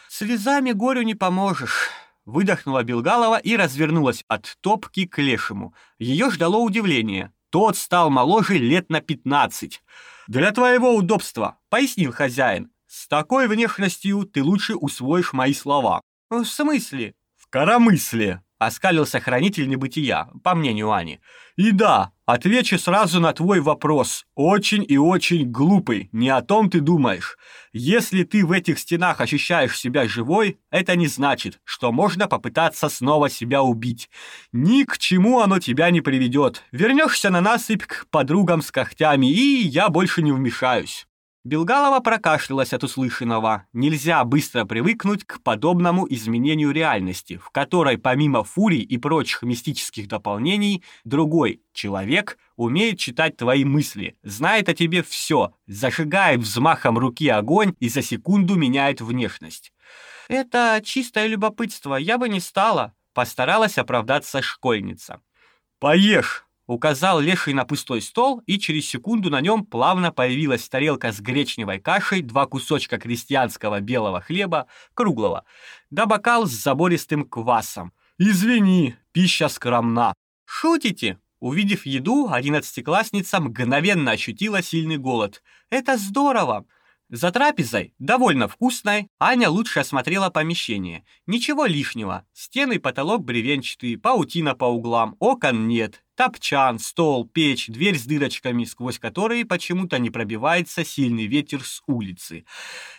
Слезами горю не поможешь. Выдохнула Белгалова и развернулась от топки к лешему. Ее ждало удивление. Тот стал моложе лет на пятнадцать. «Для твоего удобства», — пояснил хозяин. «С такой внешностью ты лучше усвоишь мои слова». «В смысле?» «В коромысле», — оскалился хранитель небытия, по мнению Ани. «И да, отвечу сразу на твой вопрос. Очень и очень глупый, не о том ты думаешь. Если ты в этих стенах ощущаешь себя живой, это не значит, что можно попытаться снова себя убить. Ни к чему оно тебя не приведет. Вернешься на насыпь к подругам с когтями, и я больше не вмешаюсь. Белгалова прокашлялась от услышанного. Нельзя быстро привыкнуть к подобному изменению реальности, в которой помимо фурий и прочих мистических дополнений, другой человек умеет читать твои мысли, знает о тебе все, зажигает взмахом руки огонь и за секунду меняет внешность. Это чистое любопытство, я бы не стала, постаралась оправдаться школьница. Поешь, Указал леший на пустой стол, и через секунду на нем плавно появилась тарелка с гречневой кашей, два кусочка крестьянского белого хлеба, круглого, да бокал с забористым квасом. «Извини, пища скромна». «Шутите?» Увидев еду, одиннадцатиклассница мгновенно ощутила сильный голод. «Это здорово! За трапезой, довольно вкусной, Аня лучше осмотрела помещение. Ничего лишнего. Стены потолок бревенчатые, паутина по углам, окон нет. Топчан, стол, печь, дверь с дырочками, сквозь которые почему-то не пробивается сильный ветер с улицы.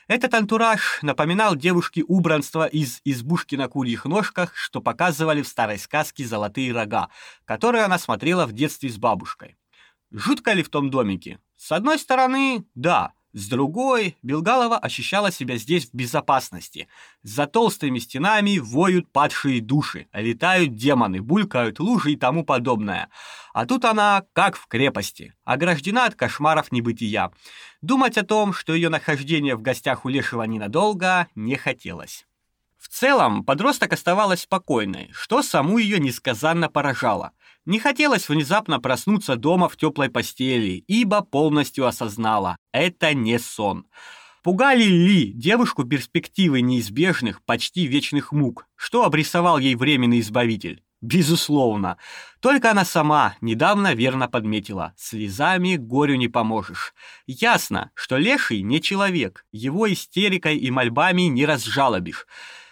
Этот антураж напоминал девушке убранство из избушки на курьих ножках, что показывали в старой сказке «Золотые рога», которую она смотрела в детстве с бабушкой. Жутко ли в том домике? С одной стороны, да – с другой, Белгалова ощущала себя здесь в безопасности. За толстыми стенами воют падшие души, летают демоны, булькают лужи и тому подобное. А тут она как в крепости, ограждена от кошмаров небытия. Думать о том, что ее нахождение в гостях у Лешего ненадолго, не хотелось. В целом, подросток оставалась спокойной, что саму ее несказанно поражало. Не хотелось внезапно проснуться дома в теплой постели, ибо полностью осознала – это не сон. Пугали ли девушку перспективы неизбежных, почти вечных мук, что обрисовал ей временный избавитель? Безусловно. Только она сама недавно верно подметила. Слезами горю не поможешь. Ясно, что Леший не человек. Его истерикой и мольбами не разжалобишь.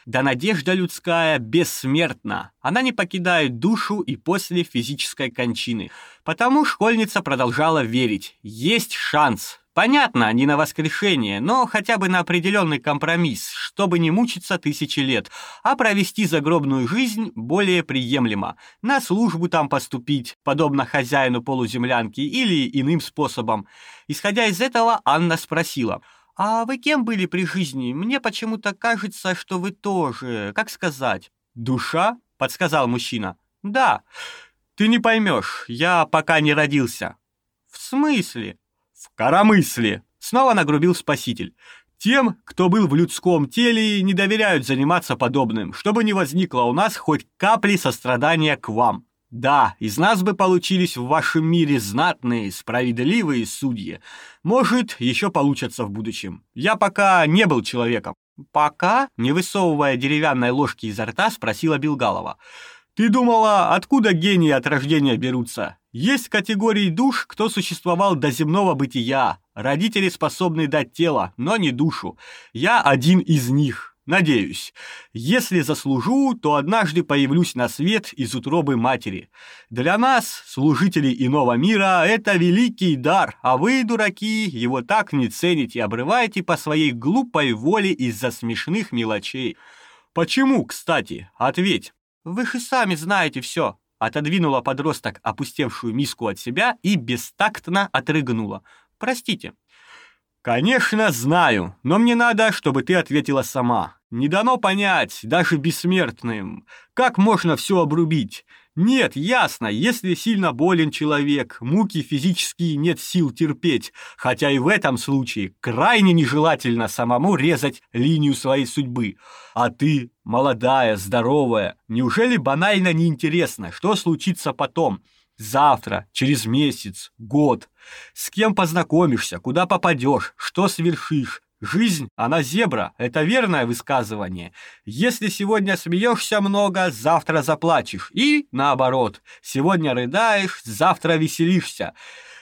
Да надежда людская бессмертна. Она не покидает душу и после физической кончины. Потому школьница продолжала верить. Есть шанс. Понятно, не на воскрешение, но хотя бы на определенный компромисс, чтобы не мучиться тысячи лет, а провести загробную жизнь более приемлемо. На службу там поступить, подобно хозяину полуземлянки, или иным способом. Исходя из этого, Анна спросила, «А вы кем были при жизни? Мне почему-то кажется, что вы тоже, как сказать?» «Душа?» — подсказал мужчина. «Да. Ты не поймешь, я пока не родился». «В смысле?» В коромысле, снова нагрубил спаситель. Тем, кто был в людском теле, не доверяют заниматься подобным, чтобы не возникло у нас хоть капли сострадания к вам. Да, из нас бы получились в вашем мире знатные, справедливые судьи. Может, еще получатся в будущем. Я пока не был человеком. Пока, не высовывая деревянной ложки изо рта, спросила Билгалова. Ты думала, откуда гении от рождения берутся? Есть категории душ, кто существовал до земного бытия. Родители способны дать тело, но не душу. Я один из них. Надеюсь. Если заслужу, то однажды появлюсь на свет из утробы матери. Для нас, служителей иного мира, это великий дар, а вы, дураки, его так не цените, обрываете по своей глупой воле из-за смешных мелочей. Почему, кстати? Ответь. Вы же сами знаете все. Отодвинула подросток опустевшую миску от себя и бестактно отрыгнула. Простите. Конечно, знаю, но мне надо, чтобы ты ответила сама. Не дано понять, даже бессмертным, как можно все обрубить. Нет, ясно, если сильно болен человек, муки физические нет сил терпеть, хотя и в этом случае крайне нежелательно самому резать линию своей судьбы. А ты, молодая, здоровая, неужели банально неинтересно, что случится потом? Завтра, через месяц, год. С кем познакомишься, куда попадешь, что свершишь, Жизнь, она зебра, это верное высказывание. Если сегодня смеешься много, завтра заплачешь. И наоборот, сегодня рыдаешь, завтра веселишься.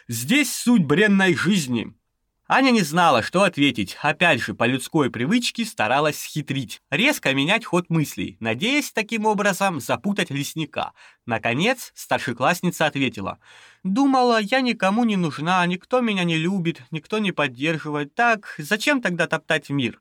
Здесь суть бренной жизни. Аня не знала, что ответить. Опять же, по людской привычке старалась схитрить, резко менять ход мыслей, надеясь таким образом запутать лесника. Наконец, старшеклассница ответила: "Думала, я никому не нужна, никто меня не любит, никто не поддерживает. Так, зачем тогда топтать мир?"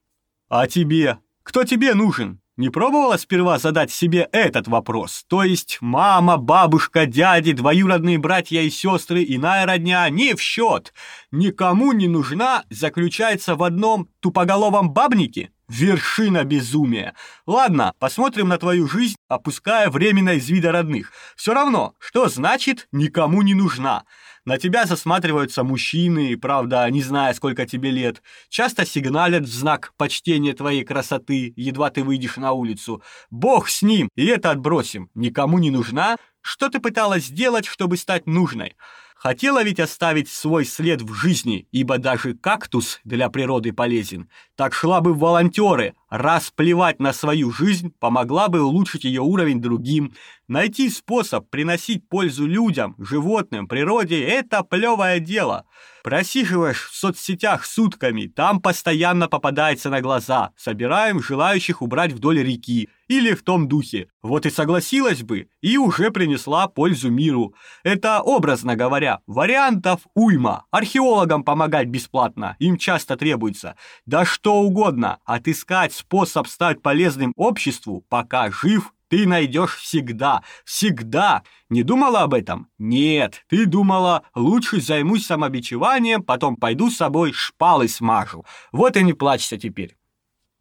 "А тебе? Кто тебе нужен?" Не пробовала сперва задать себе этот вопрос? То есть мама, бабушка, дяди, двоюродные братья и сестры, иная родня не в счет. Никому не нужна, заключается в одном тупоголовом бабнике? Вершина безумия. Ладно, посмотрим на твою жизнь, опуская временно из вида родных. Все равно, что значит «никому не нужна»? На тебя засматриваются мужчины, правда, не зная, сколько тебе лет. Часто сигналят в знак почтения твоей красоты, едва ты выйдешь на улицу. Бог с ним, и это отбросим. Никому не нужна. Что ты пыталась сделать, чтобы стать нужной? Хотела ведь оставить свой след в жизни, ибо даже кактус для природы полезен. Так шла бы в волонтеры, раз плевать на свою жизнь, помогла бы улучшить ее уровень другим. Найти способ приносить пользу людям, животным, природе – это плевое дело. Просиживаешь в соцсетях сутками, там постоянно попадается на глаза. Собираем желающих убрать вдоль реки. Или в том духе. Вот и согласилась бы, и уже принесла пользу миру. Это, образно говоря, вариантов уйма. Археологам помогать бесплатно, им часто требуется. Да что угодно, отыскать способ стать полезным обществу, пока жив ты найдешь всегда, всегда. Не думала об этом? Нет, ты думала, лучше займусь самобичеванием, потом пойду с собой шпалы смажу. Вот и не плачься теперь.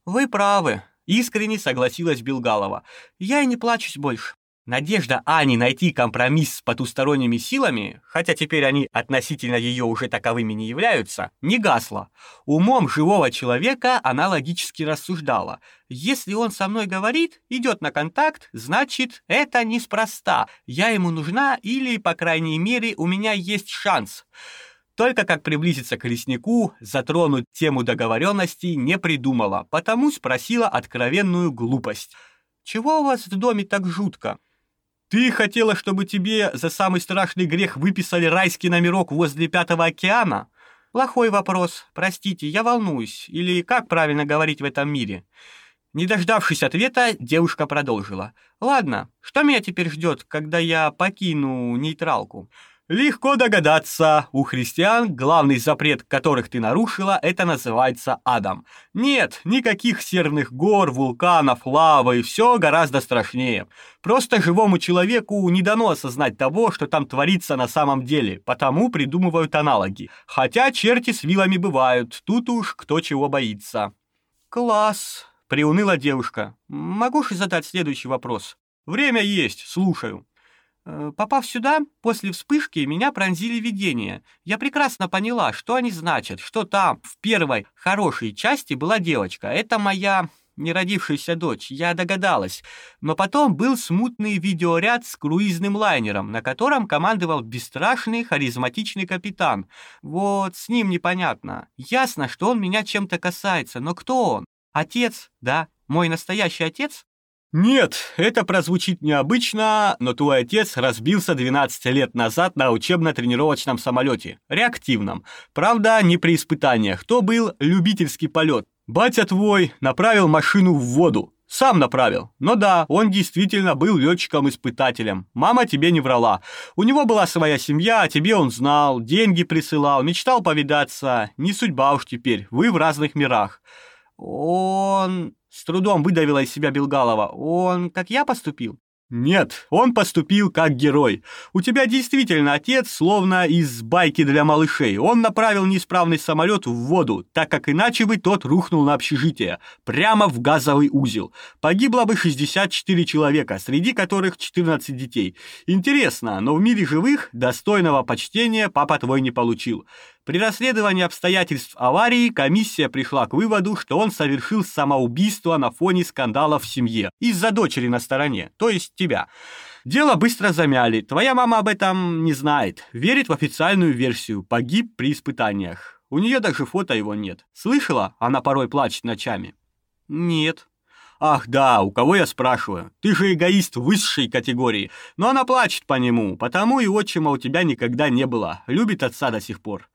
Вы правы, искренне согласилась Билгалова. Я и не плачусь больше. Надежда Ани найти компромисс с потусторонними силами, хотя теперь они относительно ее уже таковыми не являются, не гасла. Умом живого человека она логически рассуждала. Если он со мной говорит, идет на контакт, значит, это неспроста. Я ему нужна или, по крайней мере, у меня есть шанс. Только как приблизиться к леснику, затронуть тему договоренности не придумала, потому спросила откровенную глупость. «Чего у вас в доме так жутко?» Ты хотела, чтобы тебе за самый страшный грех выписали райский номерок возле Пятого океана? Плохой вопрос. Простите, я волнуюсь. Или как правильно говорить в этом мире? Не дождавшись ответа, девушка продолжила. Ладно, что меня теперь ждет, когда я покину нейтралку? Легко догадаться, у христиан главный запрет, которых ты нарушила, это называется адом. Нет, никаких серных гор, вулканов, лавы, все гораздо страшнее. Просто живому человеку не дано осознать того, что там творится на самом деле, потому придумывают аналоги. Хотя черти с вилами бывают, тут уж кто чего боится. Класс, приуныла девушка. Могу же задать следующий вопрос? Время есть, слушаю. Э, попав сюда, после вспышки меня пронзили видения. Я прекрасно поняла, что они значат, что там, в первой хорошей части была девочка. Это моя неродившаяся дочь, я догадалась. Но потом был смутный видеоряд с круизным лайнером, на котором командовал бесстрашный, харизматичный капитан. Вот, с ним непонятно. Ясно, что он меня чем-то касается, но кто он? Отец, да? Мой настоящий отец? Нет, это прозвучит необычно, но твой отец разбился 12 лет назад на учебно-тренировочном самолете, реактивном. Правда, не при испытаниях, то был любительский полет. Батя твой направил машину в воду. Сам направил. Но да, он действительно был летчиком-испытателем. Мама тебе не врала. У него была своя семья, а тебе он знал, деньги присылал, мечтал повидаться. Не судьба уж теперь, вы в разных мирах. Он с трудом выдавила из себя Белгалова. Он, как я поступил? Нет, он поступил как герой. У тебя действительно отец, словно из байки для малышей. Он направил неисправный самолет в воду, так как иначе бы тот рухнул на общежитие, прямо в газовый узел. Погибло бы 64 человека, среди которых 14 детей. Интересно, но в мире живых достойного почтения папа твой не получил. При расследовании обстоятельств аварии комиссия пришла к выводу, что он совершил самоубийство на фоне скандала в семье из-за дочери на стороне, то есть тебя. Дело быстро замяли. Твоя мама об этом не знает. Верит в официальную версию. Погиб при испытаниях. У нее даже фото его нет. Слышала? Она порой плачет ночами. Нет. Ах да, у кого я спрашиваю? Ты же эгоист высшей категории. Но она плачет по нему, потому и отчима у тебя никогда не было. Любит отца до сих пор.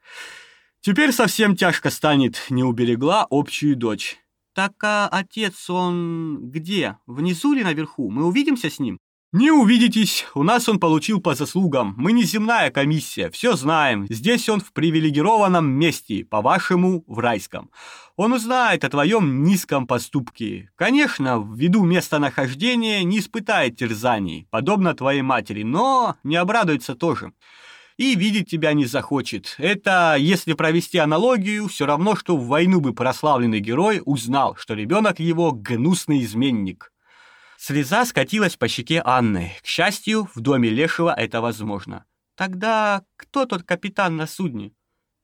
Теперь совсем тяжко станет, не уберегла общую дочь. Так а отец он где? Внизу или наверху? Мы увидимся с ним? «Не увидитесь, у нас он получил по заслугам. Мы не земная комиссия, все знаем. Здесь он в привилегированном месте, по-вашему, в райском. Он узнает о твоем низком поступке. Конечно, ввиду местонахождения не испытает терзаний, подобно твоей матери, но не обрадуется тоже. И видеть тебя не захочет. Это, если провести аналогию, все равно, что в войну бы прославленный герой узнал, что ребенок его гнусный изменник». Слеза скатилась по щеке Анны. К счастью, в доме Лешего это возможно. Тогда кто тот капитан на судне?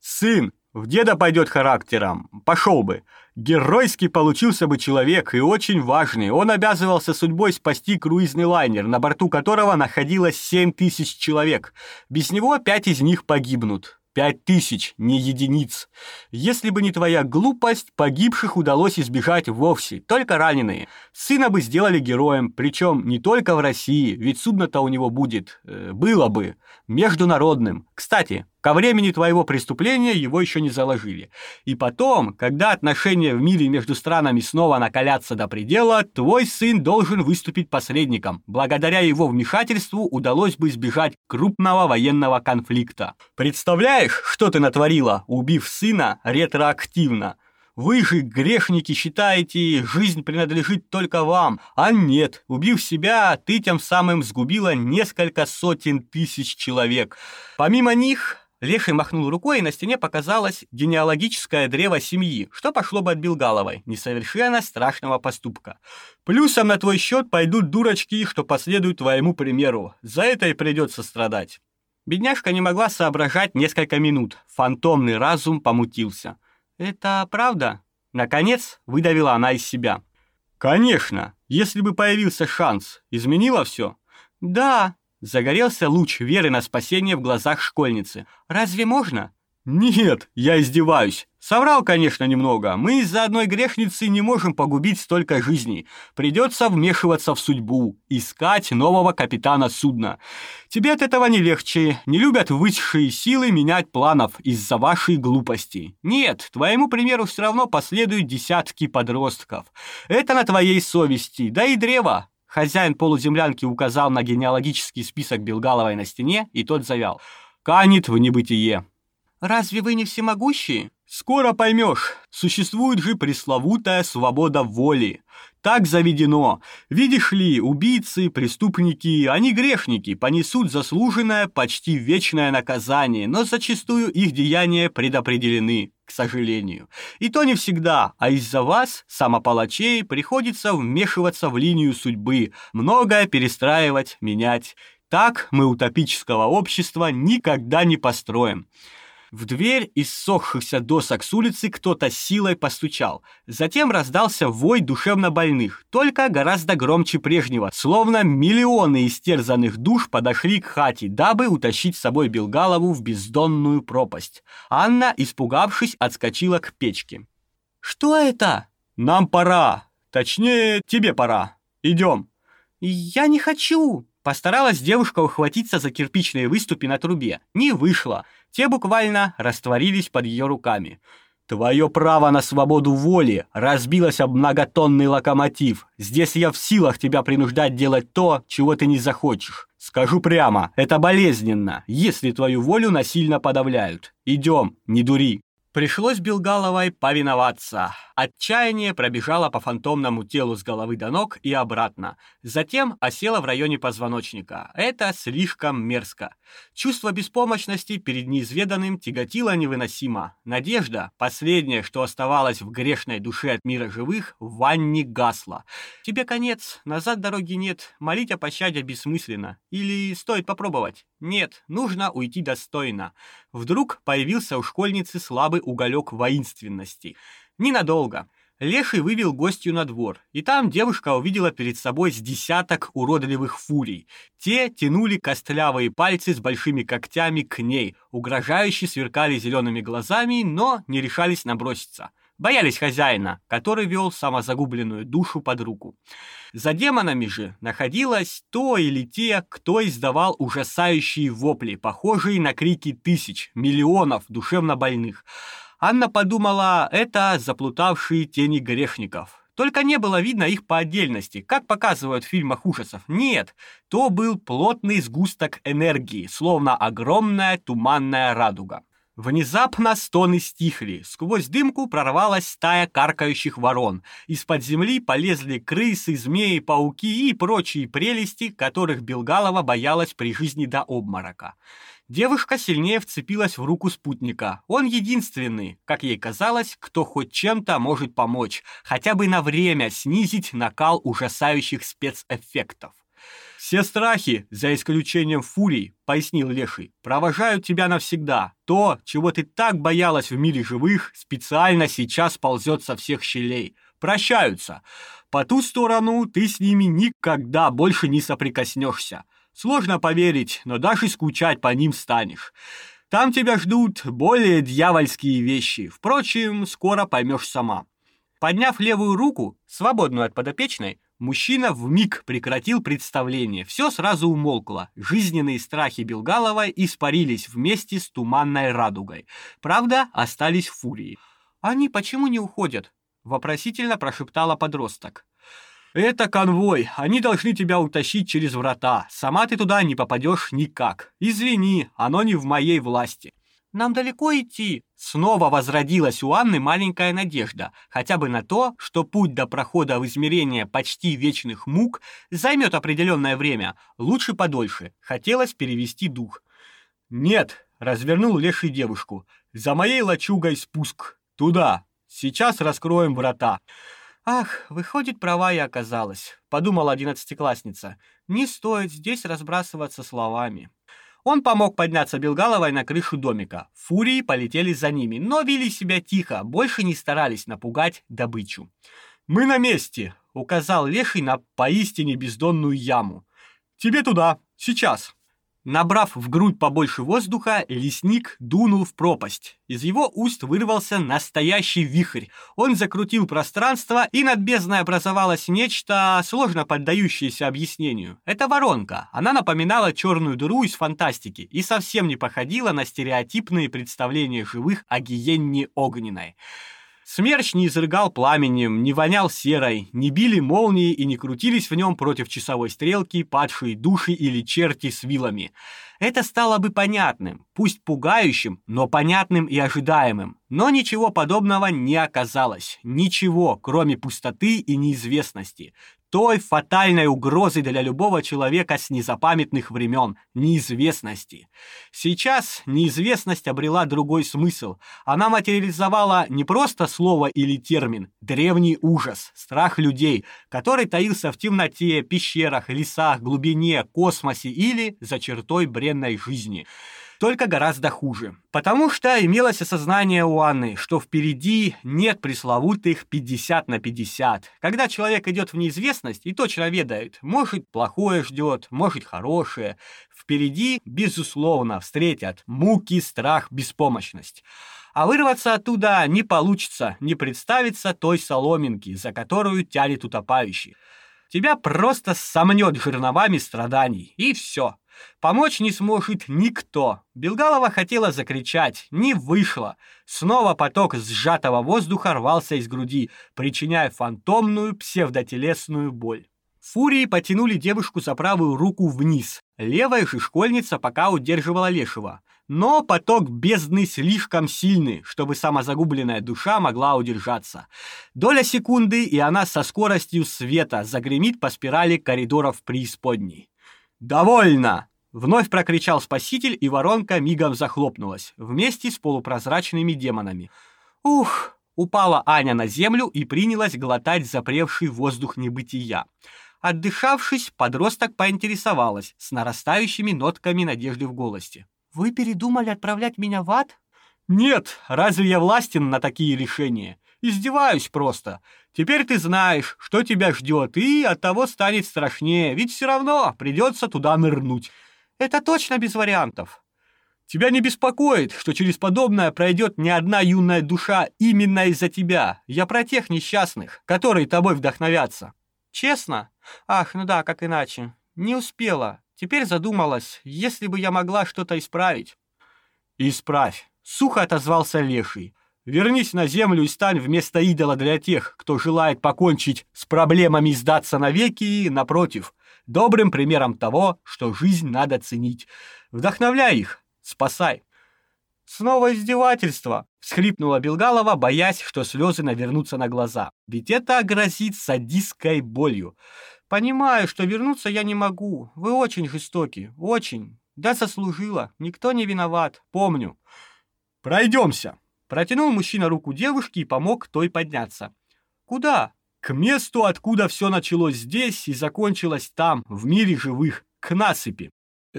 Сын, в деда пойдет характером. Пошел бы. Геройский получился бы человек и очень важный. Он обязывался судьбой спасти круизный лайнер, на борту которого находилось 7 тысяч человек. Без него пять из них погибнут. Пять тысяч, не единиц. Если бы не твоя глупость, погибших удалось избежать вовсе, только раненые. Сына бы сделали героем, причем не только в России, ведь судно-то у него будет, э, было бы, международным. Кстати, Ко времени твоего преступления его еще не заложили. И потом, когда отношения в мире между странами снова накалятся до предела, твой сын должен выступить посредником. Благодаря его вмешательству удалось бы избежать крупного военного конфликта. Представляешь, что ты натворила, убив сына ретроактивно? Вы же, грешники, считаете, жизнь принадлежит только вам. А нет, убив себя, ты тем самым сгубила несколько сотен тысяч человек. Помимо них, Леший махнул рукой, и на стене показалось генеалогическое древо семьи, что пошло бы от Билгаловой, несовершенно страшного поступка. Плюсом на твой счет пойдут дурочки, что последуют твоему примеру. За это и придется страдать. Бедняжка не могла соображать несколько минут. Фантомный разум помутился. «Это правда?» Наконец выдавила она из себя. «Конечно! Если бы появился шанс, изменило все?» «Да», Загорелся луч веры на спасение в глазах школьницы. «Разве можно?» «Нет, я издеваюсь. Соврал, конечно, немного. Мы из-за одной грешницы не можем погубить столько жизней. Придется вмешиваться в судьбу, искать нового капитана судна. Тебе от этого не легче. Не любят высшие силы менять планов из-за вашей глупости. Нет, твоему примеру все равно последуют десятки подростков. Это на твоей совести. Да и древо. Хозяин полуземлянки указал на генеалогический список Белгаловой на стене, и тот завял. канет в небытие. Разве вы не всемогущие? Скоро поймешь, существует же пресловутая свобода воли. Так заведено. Видишь ли, убийцы, преступники, они грешники, понесут заслуженное, почти вечное наказание, но зачастую их деяния предопределены, к сожалению. И то не всегда, а из-за вас, самопалачей, приходится вмешиваться в линию судьбы, многое перестраивать, менять. Так мы утопического общества никогда не построим. В дверь из сохшихся досок с улицы кто-то силой постучал. Затем раздался вой душевнобольных, только гораздо громче прежнего, словно миллионы истерзанных душ подошли к хате, дабы утащить с собой Белгалову в бездонную пропасть. Анна, испугавшись, отскочила к печке. «Что это?» «Нам пора. Точнее, тебе пора. Идем». «Я не хочу!» Постаралась девушка ухватиться за кирпичные выступы на трубе. Не вышло. Те буквально растворились под ее руками. Твое право на свободу воли разбилось об многотонный локомотив. Здесь я в силах тебя принуждать делать то, чего ты не захочешь. Скажу прямо, это болезненно, если твою волю насильно подавляют. Идем, не дури. Пришлось Белгаловой повиноваться. Отчаяние пробежало по фантомному телу с головы до ног и обратно. Затем осело в районе позвоночника. Это слишком мерзко. Чувство беспомощности перед неизведанным тяготило невыносимо. Надежда, последнее, что оставалось в грешной душе от мира живых, в ванне гасла. Тебе конец, назад дороги нет, молить о пощаде бессмысленно. Или стоит попробовать? Нет, нужно уйти достойно. Вдруг появился у школьницы слабый уголек воинственности. Ненадолго. Леший вывел гостью на двор, и там девушка увидела перед собой с десяток уродливых фурий. Те тянули костлявые пальцы с большими когтями к ней, угрожающе сверкали зелеными глазами, но не решались наброситься. Боялись хозяина, который вел самозагубленную душу под руку. За демонами же находилось то или те, кто издавал ужасающие вопли, похожие на крики тысяч, миллионов душевнобольных. Анна подумала, это заплутавшие тени грешников. Только не было видно их по отдельности, как показывают в фильмах ужасов. Нет, то был плотный сгусток энергии, словно огромная туманная радуга. Внезапно стоны стихли. Сквозь дымку прорвалась стая каркающих ворон. Из-под земли полезли крысы, змеи, пауки и прочие прелести, которых Белгалова боялась при жизни до обморока. Девушка сильнее вцепилась в руку спутника. Он единственный, как ей казалось, кто хоть чем-то может помочь, хотя бы на время снизить накал ужасающих спецэффектов. «Все страхи, за исключением фурий», — пояснил Леший, — «провожают тебя навсегда. То, чего ты так боялась в мире живых, специально сейчас ползет со всех щелей. Прощаются. По ту сторону ты с ними никогда больше не соприкоснешься. Сложно поверить, но даже скучать по ним станешь. Там тебя ждут более дьявольские вещи. Впрочем, скоро поймешь сама. Подняв левую руку, свободную от подопечной, мужчина вмиг прекратил представление. Все сразу умолкло. Жизненные страхи Белгалова испарились вместе с туманной радугой. Правда, остались фурии. «Они почему не уходят?» — вопросительно прошептала подросток. «Это конвой. Они должны тебя утащить через врата. Сама ты туда не попадешь никак. Извини, оно не в моей власти». «Нам далеко идти?» Снова возродилась у Анны маленькая надежда, хотя бы на то, что путь до прохода в измерение почти вечных мук займет определенное время, лучше подольше. Хотелось перевести дух. «Нет», — развернул леший девушку, — «за моей лачугой спуск. Туда. Сейчас раскроем врата». «Ах, выходит, права я оказалась», — подумала одиннадцатиклассница. «Не стоит здесь разбрасываться словами». Он помог подняться Белгаловой на крышу домика. Фурии полетели за ними, но вели себя тихо, больше не старались напугать добычу. «Мы на месте», — указал Леший на поистине бездонную яму. «Тебе туда, сейчас». Набрав в грудь побольше воздуха, лесник дунул в пропасть. Из его уст вырвался настоящий вихрь. Он закрутил пространство, и над бездной образовалось нечто, сложно поддающееся объяснению. Это воронка. Она напоминала черную дыру из фантастики и совсем не походила на стереотипные представления живых о гиенне огненной. Смерч не изрыгал пламенем, не вонял серой, не били молнии и не крутились в нем против часовой стрелки падшие души или черти с вилами. Это стало бы понятным, пусть пугающим, но понятным и ожидаемым. Но ничего подобного не оказалось. Ничего, кроме пустоты и неизвестности той фатальной угрозой для любого человека с незапамятных времен – неизвестности. Сейчас неизвестность обрела другой смысл. Она материализовала не просто слово или термин, древний ужас, страх людей, который таился в темноте, пещерах, лесах, глубине, космосе или за чертой бренной жизни – только гораздо хуже. Потому что имелось осознание у Анны, что впереди нет пресловутых 50 на 50. Когда человек идет в неизвестность и точно ведает, может плохое ждет, может хорошее, впереди, безусловно, встретят муки, страх, беспомощность. А вырваться оттуда не получится, не представится той соломинки, за которую тянет утопающий. Тебя просто сомнет жерновами страданий, и все. Помочь не сможет никто. Белгалова хотела закричать, не вышло. Снова поток сжатого воздуха рвался из груди, причиняя фантомную псевдотелесную боль. Фурии потянули девушку за правую руку вниз. Левая же школьница пока удерживала Лешего. Но поток бездны слишком сильный, чтобы самозагубленная душа могла удержаться. Доля секунды, и она со скоростью света загремит по спирали коридоров преисподней. «Довольно!» — вновь прокричал спаситель, и воронка мигом захлопнулась, вместе с полупрозрачными демонами. «Ух!» — упала Аня на землю и принялась глотать запревший воздух небытия. Отдышавшись, подросток поинтересовалась с нарастающими нотками надежды в голосе. «Вы передумали отправлять меня в ад?» «Нет, разве я властен на такие решения? Издеваюсь просто. Теперь ты знаешь, что тебя ждет, и от того станет страшнее, ведь все равно придется туда нырнуть. Это точно без вариантов. Тебя не беспокоит, что через подобное пройдет не одна юная душа именно из-за тебя. Я про тех несчастных, которые тобой вдохновятся. Честно? Ах, ну да, как иначе. Не успела. Теперь задумалась, если бы я могла что-то исправить. Исправь. Сухо отозвался Леший. Вернись на землю и стань вместо идола для тех, кто желает покончить с проблемами и сдаться навеки и, напротив, добрым примером того, что жизнь надо ценить. Вдохновляй их, спасай. Снова издевательство, всхлипнула Белгалова, боясь, что слезы навернутся на глаза. Ведь это грозит садистской болью. Понимаю, что вернуться я не могу. Вы очень жестоки, очень. Да заслужила. Никто не виноват, помню. Пройдемся. Протянул мужчина руку девушке и помог той подняться. Куда? К месту, откуда все началось здесь и закончилось там, в мире живых, к насыпи.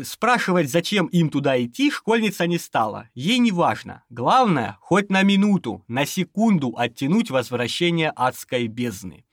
Спрашивать, зачем им туда идти, школьница не стала. Ей не важно. Главное, хоть на минуту, на секунду оттянуть возвращение адской бездны.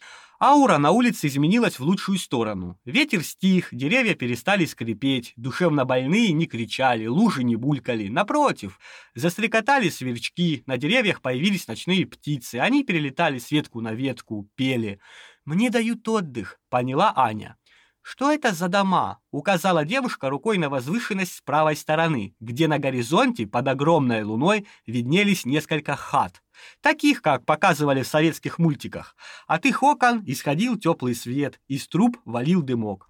Аура на улице изменилась в лучшую сторону. Ветер стих, деревья перестали скрипеть, душевно больные не кричали, лужи не булькали. Напротив, застрекотали сверчки, на деревьях появились ночные птицы. Они перелетали с ветку на ветку, пели. «Мне дают отдых», — поняла Аня. «Что это за дома?» — указала девушка рукой на возвышенность с правой стороны, где на горизонте под огромной луной виднелись несколько хат, таких, как показывали в советских мультиках. От их окон исходил теплый свет, из труб валил дымок.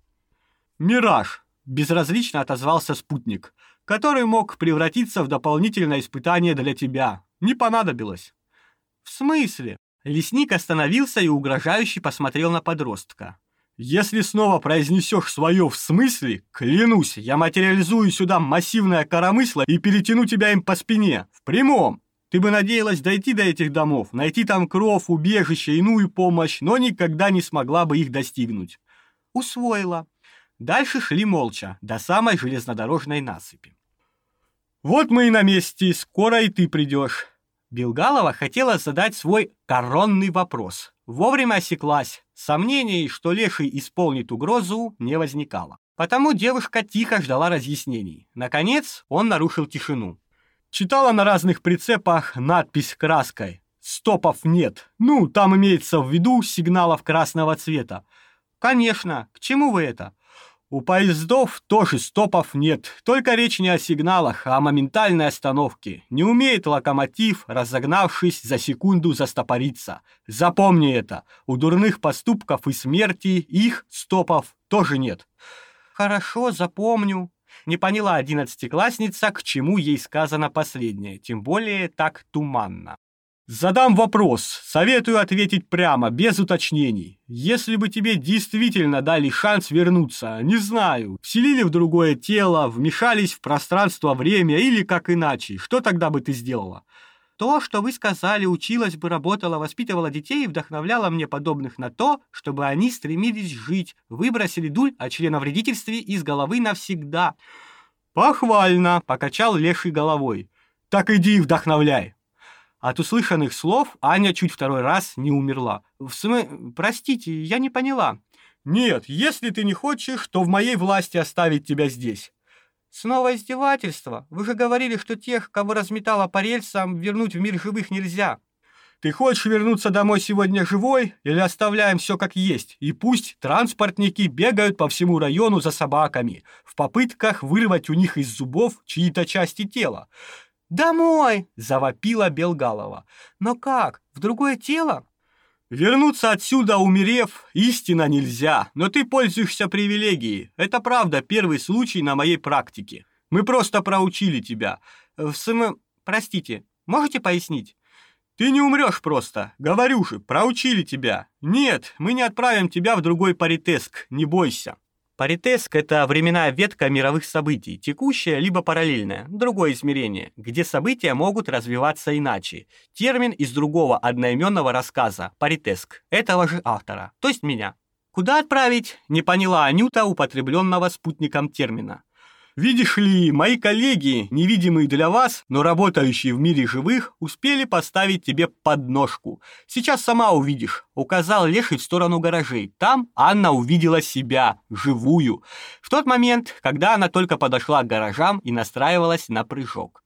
«Мираж!» — безразлично отозвался спутник, который мог превратиться в дополнительное испытание для тебя. Не понадобилось. «В смысле?» Лесник остановился и угрожающе посмотрел на подростка. Если снова произнесешь свое «в смысле», клянусь, я материализую сюда массивное коромысло и перетяну тебя им по спине. В прямом. Ты бы надеялась дойти до этих домов, найти там кров, убежище, иную помощь, но никогда не смогла бы их достигнуть. Усвоила. Дальше шли молча, до самой железнодорожной насыпи. Вот мы и на месте, скоро и ты придешь. Белгалова хотела задать свой коронный вопрос. Вовремя осеклась. Сомнений, что Леший исполнит угрозу, не возникало. Потому девушка тихо ждала разъяснений. Наконец, он нарушил тишину. Читала на разных прицепах надпись краской. Стопов нет. Ну, там имеется в виду сигналов красного цвета. Конечно. К чему вы это? У поездов тоже стопов нет, только речь не о сигналах, а о моментальной остановке. Не умеет локомотив, разогнавшись за секунду, застопориться. Запомни это, у дурных поступков и смерти их стопов тоже нет. Хорошо, запомню. Не поняла одиннадцатиклассница, к чему ей сказано последнее, тем более так туманно. Задам вопрос, советую ответить прямо, без уточнений. Если бы тебе действительно дали шанс вернуться, не знаю, вселили в другое тело, вмешались в пространство-время или как иначе, что тогда бы ты сделала? То, что вы сказали, училась бы, работала, воспитывала детей и вдохновляла мне подобных на то, чтобы они стремились жить, выбросили дуль о членовредительстве из головы навсегда. Похвально, покачал леший головой. Так иди и вдохновляй. От услышанных слов Аня чуть второй раз не умерла. В смысле, простите, я не поняла. Нет, если ты не хочешь, то в моей власти оставить тебя здесь. Снова издевательство. Вы же говорили, что тех, кого разметало по рельсам, вернуть в мир живых нельзя. Ты хочешь вернуться домой сегодня живой или оставляем все как есть? И пусть транспортники бегают по всему району за собаками в попытках вырвать у них из зубов чьи-то части тела. «Домой!» — завопила Белгалова. «Но как? В другое тело?» «Вернуться отсюда, умерев, истинно нельзя, но ты пользуешься привилегией. Это правда первый случай на моей практике. Мы просто проучили тебя. В см... Простите, можете пояснить?» «Ты не умрешь просто. Говорю же, проучили тебя. Нет, мы не отправим тебя в другой паритеск, не бойся». Паритеск — это временная ветка мировых событий, текущая либо параллельная, другое измерение, где события могут развиваться иначе. Термин из другого одноименного рассказа «паритеск» этого же автора, то есть меня. Куда отправить, не поняла Анюта употребленного спутником термина. Видишь ли, мои коллеги, невидимые для вас, но работающие в мире живых, успели поставить тебе подножку. Сейчас сама увидишь. Указал Леший в сторону гаражей. Там Анна увидела себя, живую. В тот момент, когда она только подошла к гаражам и настраивалась на прыжок.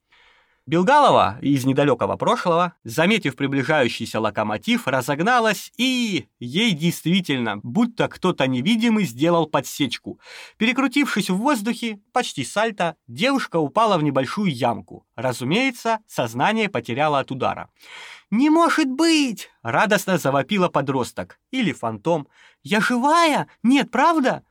Белгалова из недалекого прошлого, заметив приближающийся локомотив, разогналась и... Ей действительно, будто кто-то невидимый сделал подсечку. Перекрутившись в воздухе, почти сальто, девушка упала в небольшую ямку. Разумеется, сознание потеряло от удара. «Не может быть!» — радостно завопила подросток. Или фантом. «Я живая? Нет, правда?»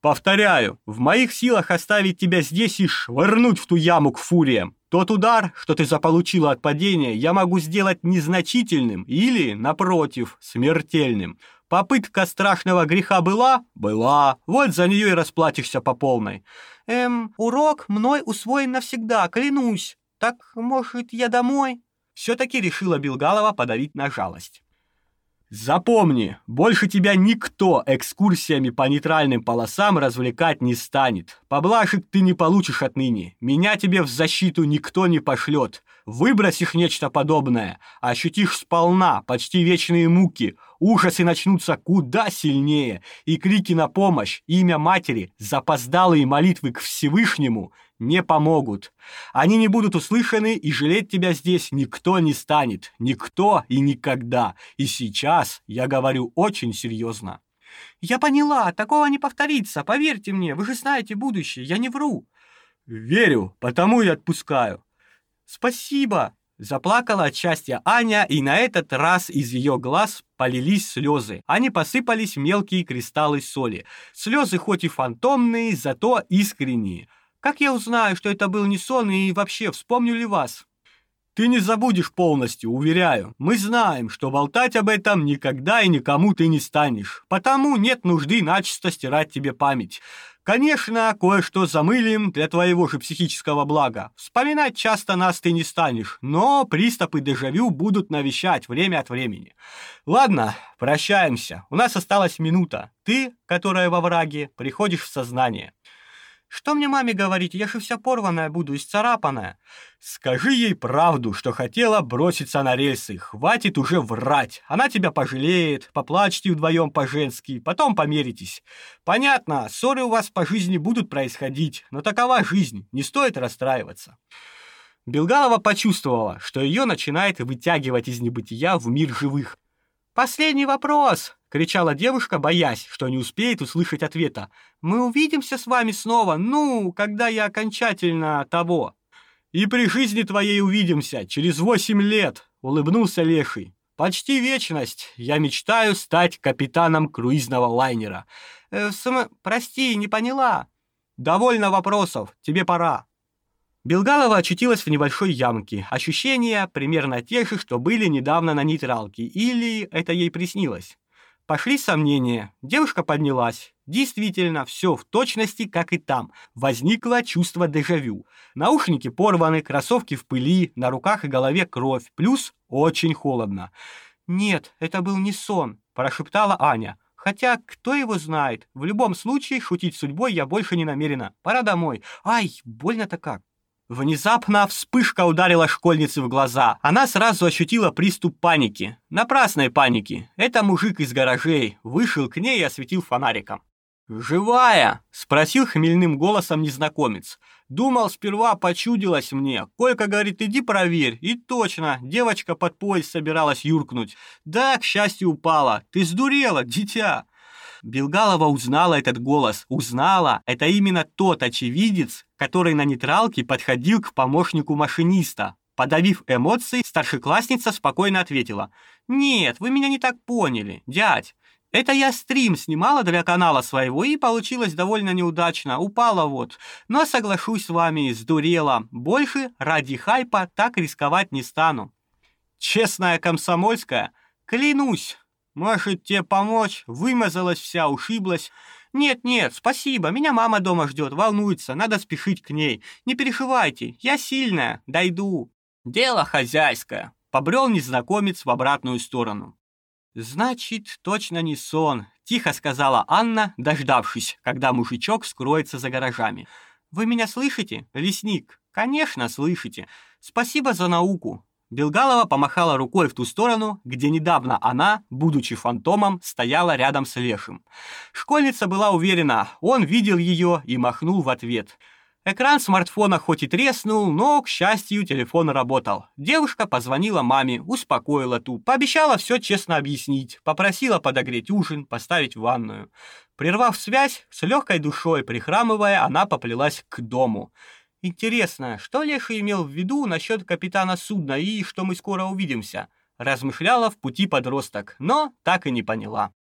«Повторяю, в моих силах оставить тебя здесь и швырнуть в ту яму к фуриям. Тот удар, что ты заполучила от падения, я могу сделать незначительным или, напротив, смертельным. Попытка страшного греха была? Была. Вот за нее и расплатишься по полной. Эм, урок мной усвоен навсегда, клянусь. Так, может, я домой? Все-таки решила Билгалова подавить на жалость. Запомни, больше тебя никто экскурсиями по нейтральным полосам развлекать не станет. Поблажек ты не получишь отныне. Меня тебе в защиту никто не пошлет. Выбросишь нечто подобное, ощутишь сполна почти вечные муки, ужасы начнутся куда сильнее, и крики на помощь, имя матери, запоздалые молитвы к Всевышнему не помогут. Они не будут услышаны, и жалеть тебя здесь никто не станет. Никто и никогда. И сейчас я говорю очень серьезно. Я поняла, такого не повторится, поверьте мне, вы же знаете будущее, я не вру. Верю, потому и отпускаю. «Спасибо!» Заплакала от счастья Аня, и на этот раз из ее глаз полились слезы. Они посыпались мелкие кристаллы соли. Слезы хоть и фантомные, зато искренние. Как я узнаю, что это был не сон и вообще вспомню ли вас? Ты не забудешь полностью, уверяю. Мы знаем, что болтать об этом никогда и никому ты не станешь. Потому нет нужды начисто стирать тебе память. Конечно, кое-что замылим для твоего же психического блага. Вспоминать часто нас ты не станешь, но приступы дежавю будут навещать время от времени. Ладно, прощаемся. У нас осталась минута. Ты, которая во враге, приходишь в сознание. Что мне маме говорить? Я же вся порванная буду, исцарапанная. Скажи ей правду, что хотела броситься на рельсы. Хватит уже врать. Она тебя пожалеет, поплачьте вдвоем по-женски, потом помиритесь. Понятно, ссоры у вас по жизни будут происходить, но такова жизнь, не стоит расстраиваться. Белгалова почувствовала, что ее начинает вытягивать из небытия в мир живых. «Последний вопрос!» — кричала девушка, боясь, что не успеет услышать ответа. «Мы увидимся с вами снова, ну, когда я окончательно того». «И при жизни твоей увидимся, через восемь лет», — улыбнулся Леший. «Почти вечность. Я мечтаю стать капитаном круизного лайнера». «Э, см... Прости, не поняла». «Довольно вопросов, тебе пора». Белгалова очутилась в небольшой ямке. Ощущения примерно те же, что были недавно на нейтралке, или это ей приснилось. Пошли сомнения. Девушка поднялась. Действительно, все в точности, как и там. Возникло чувство дежавю. Наушники порваны, кроссовки в пыли, на руках и голове кровь, плюс очень холодно. «Нет, это был не сон», – прошептала Аня. «Хотя, кто его знает? В любом случае, шутить судьбой я больше не намерена. Пора домой. Ай, больно-то как». Внезапно вспышка ударила школьнице в глаза. Она сразу ощутила приступ паники. Напрасной паники. Это мужик из гаражей. Вышел к ней и осветил фонариком. «Живая?» — спросил хмельным голосом незнакомец. Думал, сперва почудилось мне. Колька говорит, иди проверь. И точно, девочка под пояс собиралась юркнуть. Да, к счастью, упала. Ты сдурела, дитя. Белгалова узнала этот голос. Узнала, это именно тот очевидец, который на нейтралке подходил к помощнику машиниста. Подавив эмоции, старшеклассница спокойно ответила. «Нет, вы меня не так поняли, дядь. Это я стрим снимала для канала своего, и получилось довольно неудачно. Упала вот. Но соглашусь с вами, сдурела. Больше ради хайпа так рисковать не стану. Честная комсомольская, клянусь, может тебе помочь? Вымазалась вся, ушиблась. Нет-нет, спасибо, меня мама дома ждет, волнуется, надо спешить к ней. Не переживайте, я сильная, дойду. Дело хозяйское. Побрел незнакомец в обратную сторону. «Значит, точно не сон», — тихо сказала Анна, дождавшись, когда мужичок скроется за гаражами. «Вы меня слышите, лесник?» «Конечно, слышите. Спасибо за науку. Белгалова помахала рукой в ту сторону, где недавно она, будучи фантомом, стояла рядом с Лешим. Школьница была уверена, он видел ее и махнул в ответ. Экран смартфона хоть и треснул, но, к счастью, телефон работал. Девушка позвонила маме, успокоила ту, пообещала все честно объяснить, попросила подогреть ужин, поставить в ванную. Прервав связь, с легкой душой прихрамывая, она поплелась к дому. Интересно, что Леша имел в виду насчет капитана судна и что мы скоро увидимся? Размышляла в пути подросток, но так и не поняла.